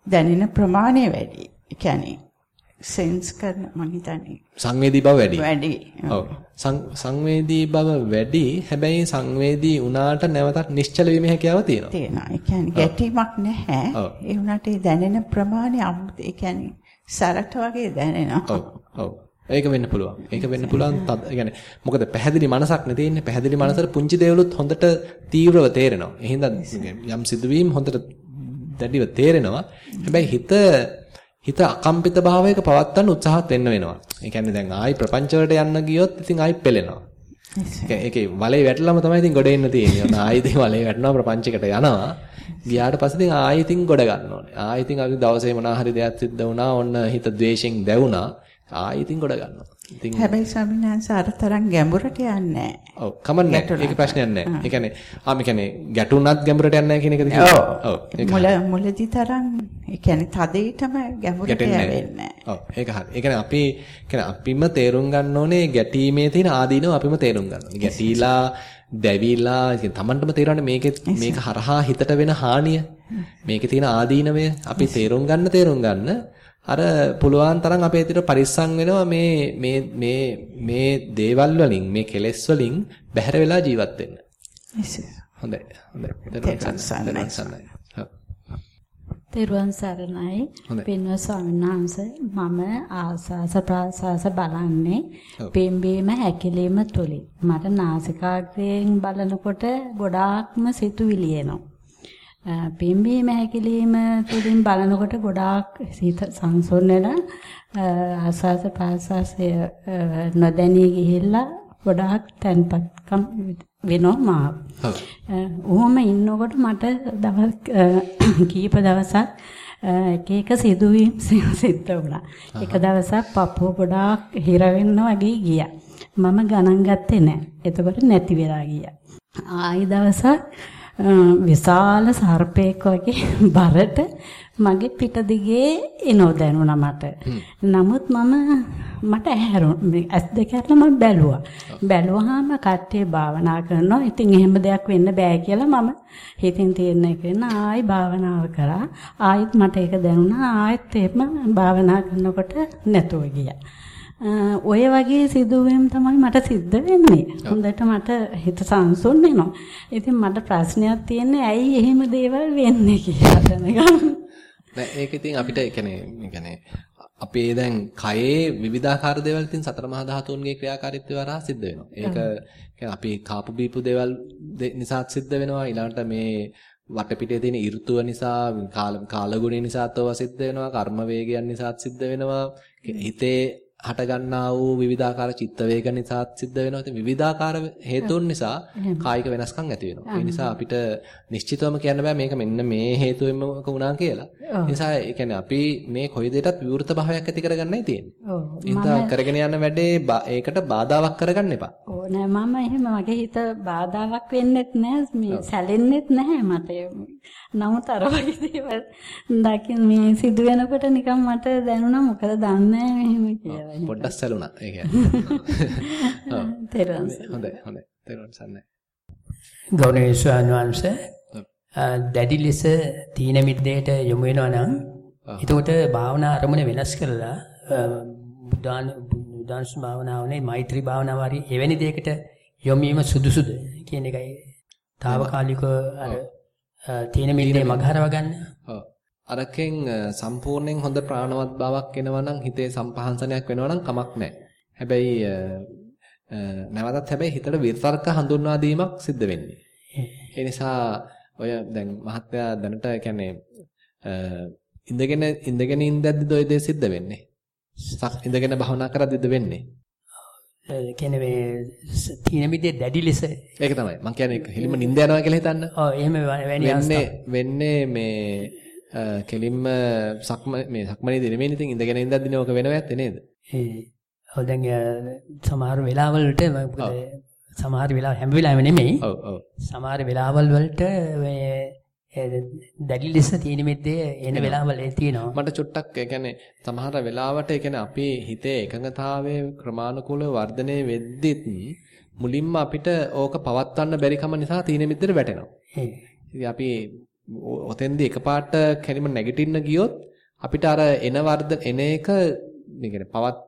දැනෙන ප්‍රමාණය වැඩි. කියන්නේ සෙන්ස් කරන මම හිතන්නේ. සංවේදී බව වැඩි. වැඩි. ඔව්. සංවේදී බව වැඩි. හැබැයි සංවේදී වුණාට නැවතත් නිශ්චල වීමේ හැකියාව තියෙනවා. තියෙනවා. ඒ කියන්නේ ගැටීමක් නැහැ. ඒ වුණාට දැනෙන ප්‍රමාණය ඒ කියන්නේ සරට වගේ දැනෙනවා. ඔව්. ඒක වෙන්න පුළුවන්. ඒක වෙන්න පුළුවන්. ඒ කියන්නේ මොකද පැහැදිලි මනසක් නේ තියෙන්නේ. පැහැදිලි මනසට පුංචි දේවලුත් හොඳට තීව්‍රව තේරෙනවා. එහෙනම් යම් සිදුවීම් හොඳට දැඩිව තේරෙනවා. හැබැයි හිත හිත අකම්පිත භාවයක පවත්වන්න උත්සාහත් වෙන්න වෙනවා. ඒ කියන්නේ දැන් ආයි ප්‍රපංච වලට යන්න ගියොත් ඉතින් ආයි පෙලෙනවා. ඒකේ වලේ වැටලම තමයි ඉතින් ගොඩ එන්න තියෙන්නේ. ආයි ඉතින් වලේ වැටෙනවා ප්‍රපංචයකට යනවා. ගියාට පස්සේ ඉතින් ආයි ඉතින් ගොඩ ගන්න ඕනේ. ආයි ඉතින් අපි දවසේ මොනවා හරි දෙයක් සිද්ධ වුණා. ඔන්න හිත ද්වේෂෙන් දැවුණා. ආයි ඉතින් ගොඩ ගන්නවා. ඉතින් හැබැයි ස්වාමීන් වහන්සේ අර තරම් ගැඹුරට යන්නේ නැහැ. ඔව් කමන්නේ ඒක ප්‍රශ්නයක් නැහැ. ඒ කියන්නේ ආ මේ කියන්නේ ගැටුණත් ගැඹුරට යන්නේ නැහැ කියන එකද කියන්නේ. ඔව්. මුල මුලදී තරම් ඒ කියන්නේ තදේටම ගැඹුරට යවෙන්නේ ඔව් ඒක හරි. ඒ කියන්නේ අපි කියන්නේ අපිම තේරුම් ගන්න ඕනේ ගැටීමේ තියෙන ආදීනව අපිම තේරුම් ගන්න ඕනේ. ගැටීලා දැවිලා ඉතින් Tamanටම තේරෙන්නේ මේකේ මේක හරහා හිතට වෙන හානිය මේකේ තියෙන ආදීනවය අපි තේරුම් ගන්න තේරුම් ගන්න අර පුළුවන් තරම් අපේ හිතට පරිස්සම් වෙනවා මේ මේ මේ මේ දේවල් වලින් මේ කෙලෙස් වලින් බැහැර වෙලා ජීවත් වෙන්න. හොඳයි. හොඳයි. තෙරුවන් සරණයි. පින්ව ස්වාමීන් වහන්සේ මම ආසාස ප්‍රාසාස බලන්නේ පෙම්බීම හැකිලිම තුලින්. මට නාසිකාග්‍රයෙන් බලනකොට ගොඩාක්ම සිතුවිලි එනවා. පිම්බීම හැකිලිම තුලින් බලනකොට ගොඩාක් සිත සංසුන් වෙලා ආස්වාස ප්‍රාස්වාසය නොදැනී ගිහිල්ලා ගොඩාක් තැන්පත්කම් වෙනවා මා. ඔහොම ඉන්නකොට මට දවස් කීප දවසක් එක එක සිදුවීම් සිද්ධ වුණා. එක දවසක් පපුව ගොඩාක් හිර වගේ ගියා. මම ගණන් ගත්තේ නැහැ. එතකොට නැති වෙලා ගියා. ආයි දවසක් විශාල සර්පයෙක් වගේ බරට මගේ පිට දිගේ එනෝ දැනුණා මට. නමුත් මම මට ඇහැරුණ ඇස් දෙක අරලා මම බැලුවා. බැලුවාම කට්ටිය භාවනා කරනවා. ඉතින් එහෙම දෙයක් වෙන්න බෑ කියලා මම හිතින් තීරණය කරන ආයි භාවනාව කරා. ආයිත් මට ඒක දැනුණා. ආයෙත් එහෙම භාවනා කරනකොට නැතුව ගියා. ඔය වගේ සිදුවීම් තමයි මට සිද්ධ වෙන්නේ. හොඳට මට හිත සංසුන් වෙනවා. ඉතින් මට ප්‍රශ්නයක් තියෙන්නේ ඇයි එහෙම දේවල් වෙන්නේ කියලා දැනගන්න. නෑ ඒක ඉතින් අපිට කියන්නේ කියන්නේ අපේ දැන් කයේ විවිධාකාර දේවල් ඉතින් සතර මහා ධාතුන්ගේ ක්‍රියාකාරීත්වය වරහා සිද්ධ වෙනවා. ඒක කියන්නේ අපි කාපු බීපු දේවල් නිසාත් සිද්ධ වෙනවා. ඊළඟට මේ වටපිටේ තියෙන ඍතුව නිසා කාල කාලගුණය නිසාත් ඒවා සිද්ධ වෙනවා. කර්ම වේගයන් නිසාත් සිද්ධ වෙනවා. හිතේ හට ගන්නා වූ විවිධාකාර චිත්ත වේග නිසා සිද්ධ වෙනවා. ඉතින් විවිධාකාර හේතුන් නිසා කායික වෙනස්කම් ඇති වෙනවා. ඒ නිසා අපිට නිශ්චිතවම කියන්න බෑ මේක මෙන්න මේ හේතුවෙන්ම වුණා කියලා. ඒ නිසා ඒ කියන්නේ අපි මේ කොයි දෙයකටත් විවෘත භාවයක් ඇති කරගන්නයි තියෙන්නේ. ඔව්. ඉතින් කරගෙන යන වැඩේ ඒකට බාධාවක් කරගන්න එපා. ඕ නෑ මම එහෙම මගේ හිත බාධාවක් වෙන්නෙත් නෑ මේ සැලෙන්නෙත් නැහැ මට. නමුත් අර වගේ දේවල් දකින් මේ සිදු වෙනකොට නිකන් මට දැනුණා මොකද දන්නේ මෙහෙම කියලා. පොඩ්ඩක් සැලුණා. ඒ කියන්නේ. ඔව්. තේරුම් හොඳයි හොඳයි. තේරුම් සන්නයි. ගෞරවනීය ස්වාමීන් වහන්සේ දැඩි ලෙස තීන මිද්දේට යොමු වෙනවා නම් එතකොට භාවනා අරමුණ වෙනස් කරලා බුද්ධාන බුද්ධාංශ භාවනාවනේ මෛත්‍රී භාවනාව හරි එවැනි දෙයකට යොමු වීම සුදුසුද කියන එකයි తాවකාලිකව අර තීන මිද්දේ මගහරව ගන්න. අරකින් සම්පූර්ණයෙන් හොඳ ප්‍රාණවත් බවක් එනවා හිතේ සම්පහන්සනයක් වෙනවා කමක් නැහැ. හැබැයි නැවතත් හැබැයි හිතට විතර්ක හඳුන්වා දීමක් සිද්ධ වෙන්නේ. ඒ නිසා ඔය දැන් මහත්තයා දැනට කියන්නේ ඉඳගෙන ඉඳගෙන ඉඳද්දිද ඔය දේ සිද්ධ වෙන්නේ. ඉඳගෙන භවනා කරද්දිද වෙන්නේ. කියන්නේ මේ තීන මිදේ දැඩි ලෙස ඒක තමයි මම කියන්නේ හිලිම නිින්ද යනවා කියලා හිතන්න. ඔව් එහෙම වැනි වෙන්නේ වෙන්නේ මේ කෙලින්ම සක්ම මේ සක්මනේදී නෙමෙයි ඉතින් ඉඳගෙන ඉඳද්දිනේ ඔක වෙනව ඇත්තේ නේද? ඒ ඔව් දැන් සමහර වෙලාවල් වලට සමහර වෙලාව හැම වෙලාවෙම නෙමෙයි. ඔව් ඔව්. සමහර වෙලාවල් වලට මේ දැඩි ලෙස තීන මිද්දේ එන වෙලාවල් තියෙනවා. මට චුට්ටක් ඒ කියන්නේ සමහර වෙලාවට ඒ කියන්නේ අපේ හිතේ එකඟතාවයේ ක්‍රමානුකූලව වර්ධනය වෙද්දිත් මුලින්ම අපිට ඕක පවත්වන්න බැරි කම නිසා තීන මිද්දට වැටෙනවා. ඉතින් අපි ඔතෙන්දී එකපාරට කැලිම නැගිටින්න ගියොත් අපිට අර එන වර්ධන එන එක කියන්නේ පවත්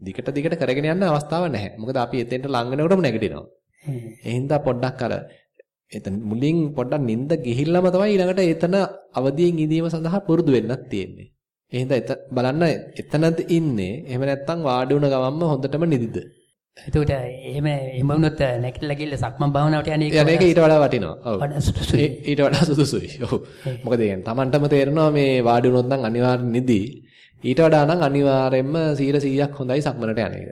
දිගට දිගට කරගෙන යන්න අවස්ථාවක් නැහැ. මොකද අපි එතෙන්ට ලං වෙනකොටම නැගිටිනවා. ඒ හින්දා පොඩ්ඩක් අර එතන මුලින් පොඩ්ඩක් නිින්ද ගිහිල්ලාම තමයි ඊළඟට එතන අවදියෙන් ඉඳීම සඳහා පුරුදු වෙන්නත් තියෙන්නේ. ඒ හින්දා බලන්න එතනද ඉන්නේ. එහෙම නැත්නම් වාඩි වුණ ගමන්ම හොඳටම නිදිද. එතකොට එහෙම එහෙම වුණොත් නැගිටලා ගිහලා සක්මන් භාවනාවට යන්නේ යන එක ඊට වඩා වටිනවා. ඔව්. ඊට වඩා සුදුසුයි. ඔව්. මොකද يعني Tamanටම තේරෙනවා මේ වාඩි වුණොත් නම් අනිවාර්යෙන් නිදි. ඊට වඩා නම් අනිවාර්යෙන්ම 100%ක් හොඳයි සක්මනට යන එක.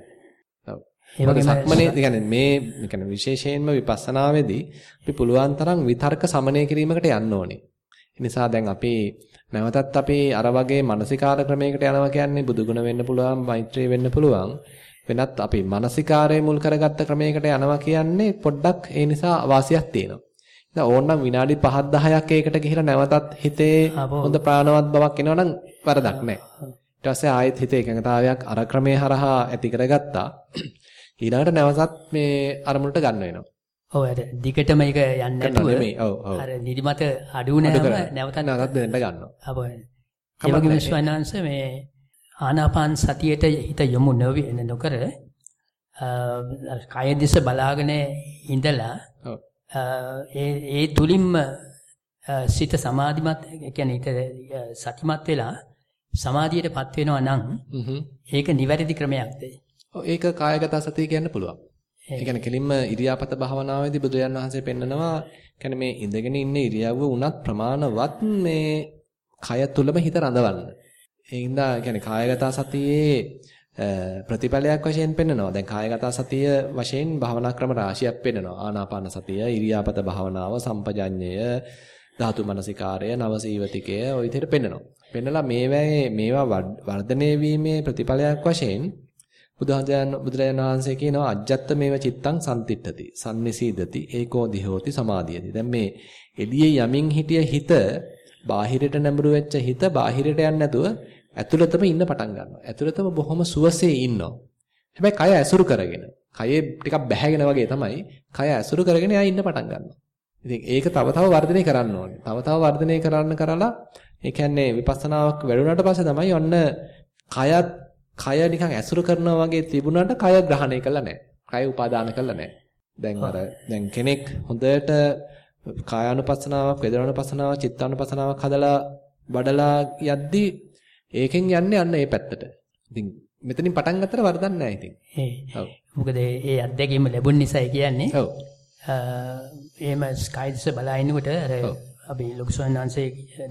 ඔව්. ඒ වගේම සක්මනේ يعني මේ يعني විශේෂයෙන්ම විපස්සනාවේදී අපි පුළුවන් තරම් විතර්ක සමනය කිරීමකට යන්න ඕනේ. ඒ නිසා දැන් අපි නැවතත් අපි අර වගේ මානසිකාර ක්‍රමයකට යනවා කියන්නේ බුදුගුණ වෙන්න පුළුවන්, මෛත්‍රී වෙන්න පුළුවන්. වෙනත් අපි මානසිකාරය මුල් කරගත්ත ක්‍රමයකට යනවා කියන්නේ පොඩ්ඩක් ඒ නිසා අවාසියක් තියෙනවා. දැන් ඕනනම් විනාඩි 5ක් 10ක් ඒකට ගිහිලා නැවතත් හිතේ හොඳ ප්‍රාණවත් බවක් එනවනම් වරදක් නැහැ. ඊට පස්සේ ආයෙත් හිතේ එකඟතාවයක් අර ක්‍රමයේ හරහා ඇති කරගත්තා. ඊළඟට නැවතත් මේ අරමුණට ගන්න වෙනවා. ඔව් අර දිගටම ඒක යන්නේ නැතුව අර නිදිමත අඩු නැවතත් නැවතත් දෙන්න ගන්නවා. අපෝ ඒ වගේම ස්වයන්වංශ මේ ආනාපාන සතියට හිත යොමු නොකර කය දිස බලාගෙන ඉඳලා ඒ ඒ තුලින්ම සිත සමාධිමත් කියන්නේ හිත සතිමත් වෙලා සමාධියටපත් වෙනවා නම් ඒක නිවැරදි ක්‍රමයක්ද? ඒක කායගත සතිය කියන්න පුළුවන්. ඒ කියන්නේ කෙලින්ම ඉරියාපත භාවනාවේදී බුදුයන් වහන්සේ පෙන්නනවා කියන්නේ මේ ඉඳගෙන ඉන්න ඉරියව්ව උනත් ප්‍රමාණවත් මේ කය තුලම හිත රඳවන්න. ඒ හින්දා කියන්නේ කායගත සතියේ ප්‍රතිඵලයක් වශයෙන් පෙන්නනවා. දැන් කායගත සතිය වශයෙන් භාවනා ක්‍රම රාශියක් පෙන්නනවා. ආනාපාන සතිය, ඉරියාපත භාවනාව, සම්පජඤ්ඤය, ධාතු මනසිකාරය, නවසීවතිකය ඔය විදිහට පෙන්නනවා. පෙන්නලා මේවායේ මේවා වර්ධනය වීමේ ප්‍රතිඵලයක් වශයෙන් බුදුහාමයන් බුදුරජාණන් වහන්සේ කියනවා අජ්ජත්ත මේව චිත්තං සම්තිට්ඨති සම්නිසීදති ඒකෝ දිහෝති සමාධියති දැන් මේ එළියේ යමින් හිටිය හිත බාහිරට නැඹුරු වෙච්ච හිත බාහිරට යන්නේ නැතුව ඇතුළතම ඉන්න පටන් ගන්නවා. ඇතුළතම බොහොම සුවසේ ඉන්නවා. හැබැයි කය ඇසුරු කරගෙන, කයේ ටිකක් බැහැගෙන වගේ තමයි කය ඇසුරු කරගෙන එයා ඉන්න පටන් ගන්නවා. ඉතින් ඒක තව තව වර්ධනය කරන්න ඕනේ. තව තව වර්ධනය කරන්න කරලා ඒ කියන්නේ විපස්සනාවක් වැඩුණාට පස්සේ තමයි ඔන්න කයත් කය නිකන් ඇසුරු කරනවා වගේ තිබුණාට කය ග්‍රහණය කළා නැහැ. කය උපාදාන කළා නැහැ. දැන් අර දැන් කෙනෙක් හොඳට කායානුපස්සනාවක්, වේදනානුපස්සනාවක්, චිත්තානුපස්සනාවක් හදලා වඩලා යද්දී ඒකෙන් යන්නේ අන්න ඒ පැත්තට. ඉතින් මෙතනින් පටන් ගත්තට වරදක් නැහැ ඉතින්. ඔව්. මොකද ඒ අත්දැකීම ලැබුණ නිසා කියන්නේ. ඔව්. එහෙම ස්කයිස් බලා ඉන්නකොට අර අපි ලොකු ස්වාමීන්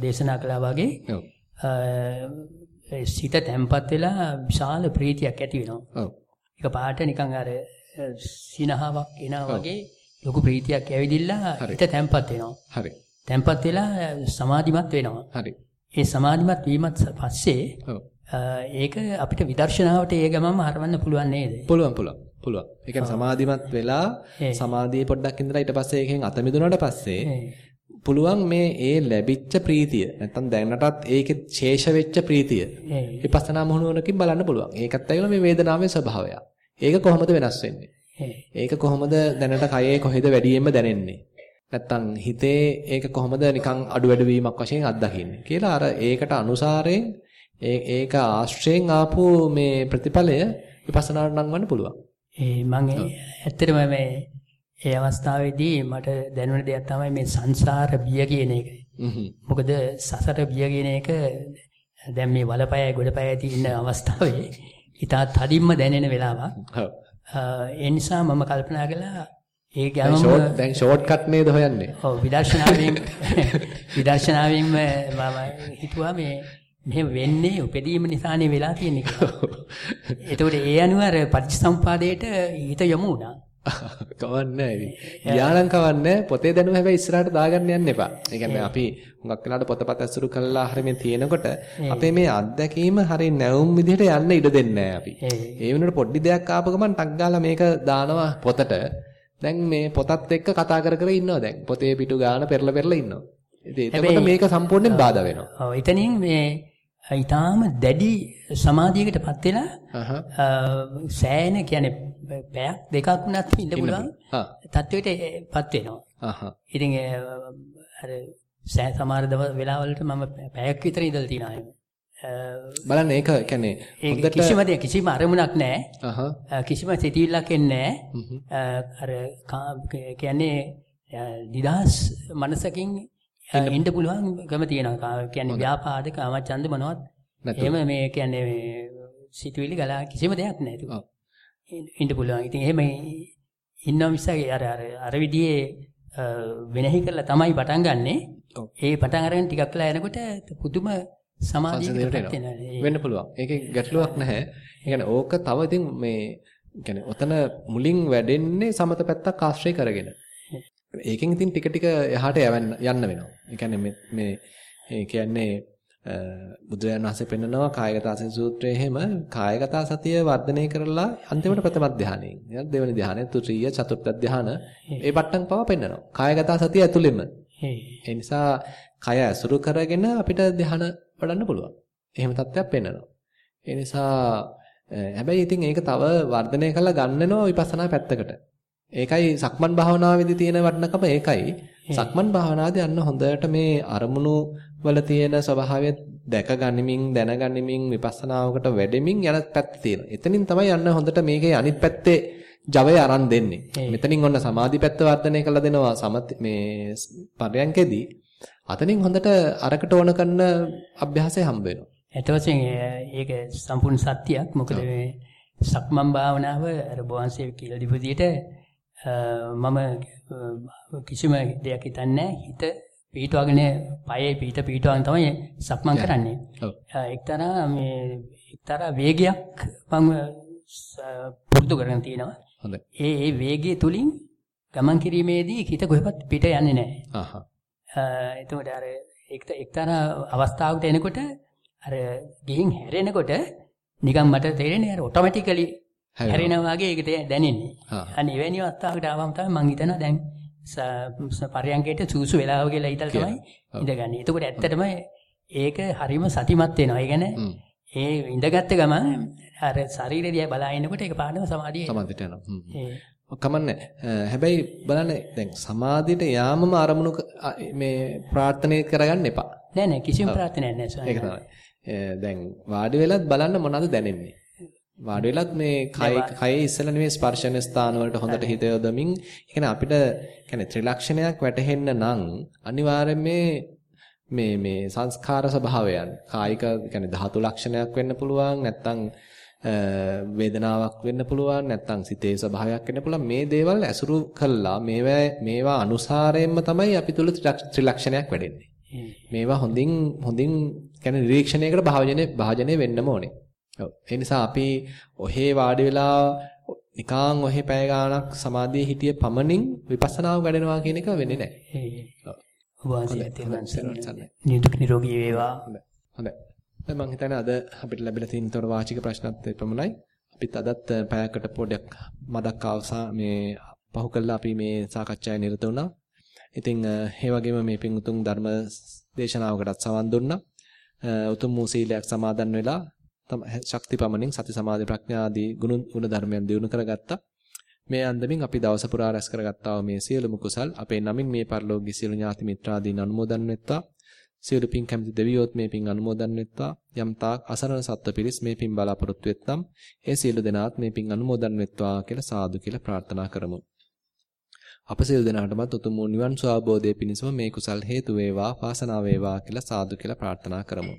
දේශනා කළා වගේ ඔව්. සිත තැම්පත් වෙලා විශාල ප්‍රීතියක් ඇති වෙනවා. ඔව්. ඒක පාට නිකන් අර සිනහාවක් එනවා වගේ ලොකු ප්‍රීතියක් ඇවිදිලා හිත තැම්පත් වෙනවා. හරි. තැම්පත් වෙලා සමාධිමත් වෙනවා. හරි. ඒ සමාධිමත් වීමත් පස්සේ ඒක අපිට විදර්ශනාවට ඒ ගමම හරවන්න පුළුවන් නේද? පුළුවන් පුළුවන්. පුළුවන්. ඒ කියන්නේ සමාධිමත් වෙලා සමාධියේ පොඩ්ඩක් ඉඳලා ඊට පස්සේ ඒකෙන් අත මිදුණාට පස්සේ පුළුවන් මේ ඒ ලැබිච්ච ප්‍රීතිය නැත්තම් දැනටත් ඒකේ ශේෂ වෙච්ච ප්‍රීතිය විපස්සනා මොහොනකින් බලන්න පුළුවන්. ඒකත් ඇවිල්ලා මේ වේදනාවේ ස්වභාවය. ඒක කොහොමද වෙනස් වෙන්නේ? ඒක කොහොමද දැනට කයේ කොහෙද වැඩියෙන්ම දැනෙන්නේ? නැත්තම් හිතේ ඒක කොහොමද නිකන් අඩු වැඩි වීමක් වශයෙන් අත්දකින්නේ කියලා අර ඒකට අනුසාරයෙන් ඒක ආශ්‍රයෙන් ආපු මේ ප්‍රතිඵලය විපස්සනාට නංවන්න පුළුවන්. ඒ මම ඇත්තටම මේ ඒ අවස්ථාවේදී මට දැනුණ දෙයක් තමයි මේ සංසාර බිය කියන එක. මොකද සසර බිය කියන එක දැන් මේ වලපය ගොඩපය තියෙන අවස්ථාවේ ඉතා තදින්ම දැනෙන වෙලාවක්. ඒ නිසා මම කල්පනා කළා ඒ ගැමම දැන් ෂෝට් කට් නේද හොයන්නේ. ඔව් විදර්ශනාවෙන් විදර්ශනාවෙන් මම හිතුවා මේ මෙහෙම වෙන්නේ උපදීම නිසානේ වෙලා තියෙන්නේ කියලා. එතකොට ඒ අනුව අර පටිච්චසමුපාදයට හිත යොමු වුණා. කවන්නේ නැහැ. ගියානම් කවන්නේ පොතේ දැනුම හැබැයි ඉස්සරහට දාගන්න යන්න එපා. ඒ කියන්නේ අපි හුඟක් වෙලාවට පොතපත ඇසුරු කළා හරිය මේ තියෙනකොට අපේ මේ අත්දැකීම හරිය නැවුම් විදිහට යන්න ඉඩ දෙන්නේ අපි. ඒ වෙනුවට පොඩි දෙයක් ආපු ගමන් ටක් ගාලා මේක දානවා පොතට. දැන් මේ පොතත් එක්ක කතා කර කර ඉන්නවා දැන්. පොතේ පිටු ගාන පෙරලා පෙරලා ඉන්නවා. එතකොට මේක සම්පූර්ණයෙන් බාධා වෙනවා. ඔව් එතනින් මේ ඊටාම දැඩි සමාධියකටපත් වෙලා සෑහෙන කියන්නේ පැයක් දෙකක් වුණත් ඉන්න පුළුවන් තත්වයටපත් වෙනවා. ඉතින් අර සෑ සමහර වෙලාවලට මම පැයක් විතර ඉඳලා තිනායම. බලන්න ඒක කියන්නේ හොඳට කිසිම දෙයක් කිසිම අරමුණක් නැහැ. කිසිම සිතිවිල්ලක් එන්නේ නැහැ. අර කියන්නේ නිදහස් මනසකින් ඉන්න පුළුවන්කම තියෙනවා. කියන්නේ ව්‍යාපාද කාමචන්ද මොනවත් එහෙම මේ කියන්නේ සිතුවිලි ගලා කිසිම දෙයක් නැහැ. ඉන්න පුළුවන්. ඉතින් එහෙම ඉන්නවා මිසක් අර අර අර විදිහේ වෙනෙහි කරලා තමයි පටන් ගන්නෙ. ඒ පටන් අරගෙන ටිකක් වෙලා යනකොට පුදුම සමාධියකට වෙන්න පුළුවන්. ඒකේ ගැටලුවක් නැහැ. ඒ කියන්නේ ඕක තව ඉතින් මේ කියන්නේ ඔතන මුලින් වැඩෙන්නේ සමත පැත්තක් ආශ්‍රය කරගෙන. ඒකෙන් ඉතින් ටික ටික එහාට යන්න වෙනවා. ඒ කියන්නේ මේ මේ ඒ කියන්නේ බුදුරජාණන් වහන්සේ පෙන්නනවා කායගත සති සූත්‍රයේ එහෙම කායගත සතිය වර්ධනය කරලා අන්තිමට ප්‍රථම ධානයෙන් ඊට දෙවෙනි ධානය තුත්‍රීය චතුර්ථ ධාන ඒ පට්ටම් පව පෙන්නනවා. කායගත සතිය ඇතුළෙම. ඒ නිසා කය ඇසුරු කරගෙන අපිට ධාන වඩන්න පුළුවන්. එහෙම තත්ත්වයක් පෙන්නනවා. ඒ නිසා හැබැයි ඉතින් ඒක තව වර්ධනය කරලා ගන්නනවා විපස්සනා පැත්තකට. ඒකයි සක්මන් භාවනාවේදී තියෙන වටිනකම ඒකයි. සක්මන් භාවනාවේදී අන්න හොඳට මේ අරමුණු වල තියෙන ස්වභාවය දැක ගනිමින් දැනගනිමින් විපස්සනාවකට වැඩෙමින් යන පැත්ත තියෙනවා. එතනින් තමයි යන්න හොඳට මේකේ අනිත් පැත්තේ ජවය අරන් දෙන්නේ. මෙතනින් ඔන්න සමාධි පැත්ත වර්ධනය කළ දෙනවා සමත් මේ පරයන්කෙදී. අතනින් හොඳට අරකට ඕන කරන අභ්‍යාසය හම්බ වෙනවා. ඒත් වශයෙන් ඒක සම්පූර්ණ සත්‍යයක්. මොකද මේ සක්මන් භාවනාව අර බෝවන්සේ කියලා දීපු විදිහට මම කිසිම දෙයක් හිතන්නේ හිත පිටවගෙන පයේ පිට පිටවගෙන තමයි සක්මන් කරන්නේ. එක්තරා මේ එක්තරා වේගයක් මම පුරුදු කරගෙන තියෙනවා. හොඳයි. ඒ ඒ වේගය තුලින් ගමන් කිරීමේදී හිත කොහෙවත් පිට යන්නේ නැහැ. එතකොට අර එක්තරා අවස්ථාවකට එනකොට අර ගිහින් හැරෙනකොට නිකන් මට තේරෙන්නේ අර ඔටෝමැටිකලි හැරෙනවා වගේ ඒක දැනෙන්නේ. අනේ එවැනි අවස්ථාවකට ආවම තමයි මං හිතනවා දැන් පරයන්කේට සූසු වෙලාව කියලා හිතලා තමයි ඉඳගන්නේ. එතකොට ඇත්තටම ඒක හරිම සතිමත් වෙනවා. ඒ කියන්නේ ඒ ඉඳගත්ත ගමන් අර ශරීරය දිහා බලා ඉන්නකොට ඒක පාඩම සමාධිය සමාධියට යනවා. කමන්නේ. හැබැයි බලන්න දැන් සමාධියට යාමම අරමුණු මේ ප්‍රාර්ථනා කරගන්න එපා. නෑ නෑ කිසිම ප්‍රාර්ථනාවක් නෑ ඒක තමයි. දැන් වාඩි වෙලත් බලන්න මොනවද දැනෙන්නේ. වාඩි වෙලත් මේ කය කයේ ඉස්සල නෙමෙයි ස්පර්ශන ස්ථාන වලට හොඳට හිත යොදමින් කියන්නේ අපිට කියන්නේ ත්‍රිලක්ෂණයක් වැටහෙන්න නම් අනිවාර්යයෙන් මේ මේ මේ සංස්කාර ස්වභාවයන් කායික කියන්නේ ධාතු ලක්ෂණයක් වෙන්න පුළුවන් නැත්නම් වේදනාවක් වෙන්න පුළුවන් නැත්නම් සිතේ ස්වභාවයක් වෙන්න පුළුවන් මේ දේවල් ඇසුරු කළා මේවා මේවා අනුසාරයෙන්ම තමයි අපි තුල ත්‍රිලක්ෂණයක් වැඩෙන්නේ මේවා හොඳින් හොඳින් කියන්නේ නිරීක්ෂණයකට භාජනය භාජනය වෙන්නම ඕනේ ඔව්. ඒ නිසා අපි ඔහේ වාඩි වෙලා නිකාන් ඔහේ පැය ගාණක් සමාධියේ හිටිය පමණින් විපස්සනාව වැඩෙනවා කියන එක වෙන්නේ නැහැ. ඔව්. තේරුම් නිදුක් නිරෝගී වේවා. හොඳයි. දැන් මම හිතන්නේ අද අපිට ලැබිලා තියෙන තොර වාචික ප්‍රශ්නත් එපමණයි. අපිත් අදත් පැයකට පොඩ්ඩක් මදක් අවසා මේ පහු කළා අපි මේ සාකච්ඡාවේ නිරත වුණා. ඉතින් ඒ වගේම මේ පින්තුන් ධර්ම දේශනාවකටත් සවන් දුන්නා. උතුම් වූ සීලයක් සමාදන් වෙලා ශක්ති පමණින් සති සමාධි ප්‍රඥා ආදී ගුණ ගුණ ධර්මයන් දිනු කරගත්තා. මේ අන්දමින් අපි දවස පුරා රැස් කරගත්තා මේ සියලුම කුසල් අපේ නමින් මේ පරිලෝකීය සියලු ඥාති මිත්‍රාදීන් අනුමෝදන් වෙත්තා. සියලු පින් කැමති දෙවියොත් මේ පින් අනුමෝදන් වෙත්තා. යම් තාක් අසරණ සත්ව පිරිස් මේ පින් බලාපොරොත්තු වෙත්නම් ඒ සියලු දෙනාත් මේ පින් අනුමෝදන් වෙත්වා කියලා සාදු කියලා ප්‍රාර්ථනා කරමු. අප සියලු දෙනාටමත් උතුම් නිවන් සුවබෝධයේ පිණිසම මේ කුසල් හේතු වේවා වාසනාව වේවා කියලා සාදු කියලා ප්‍රාර්ථනා කරමු.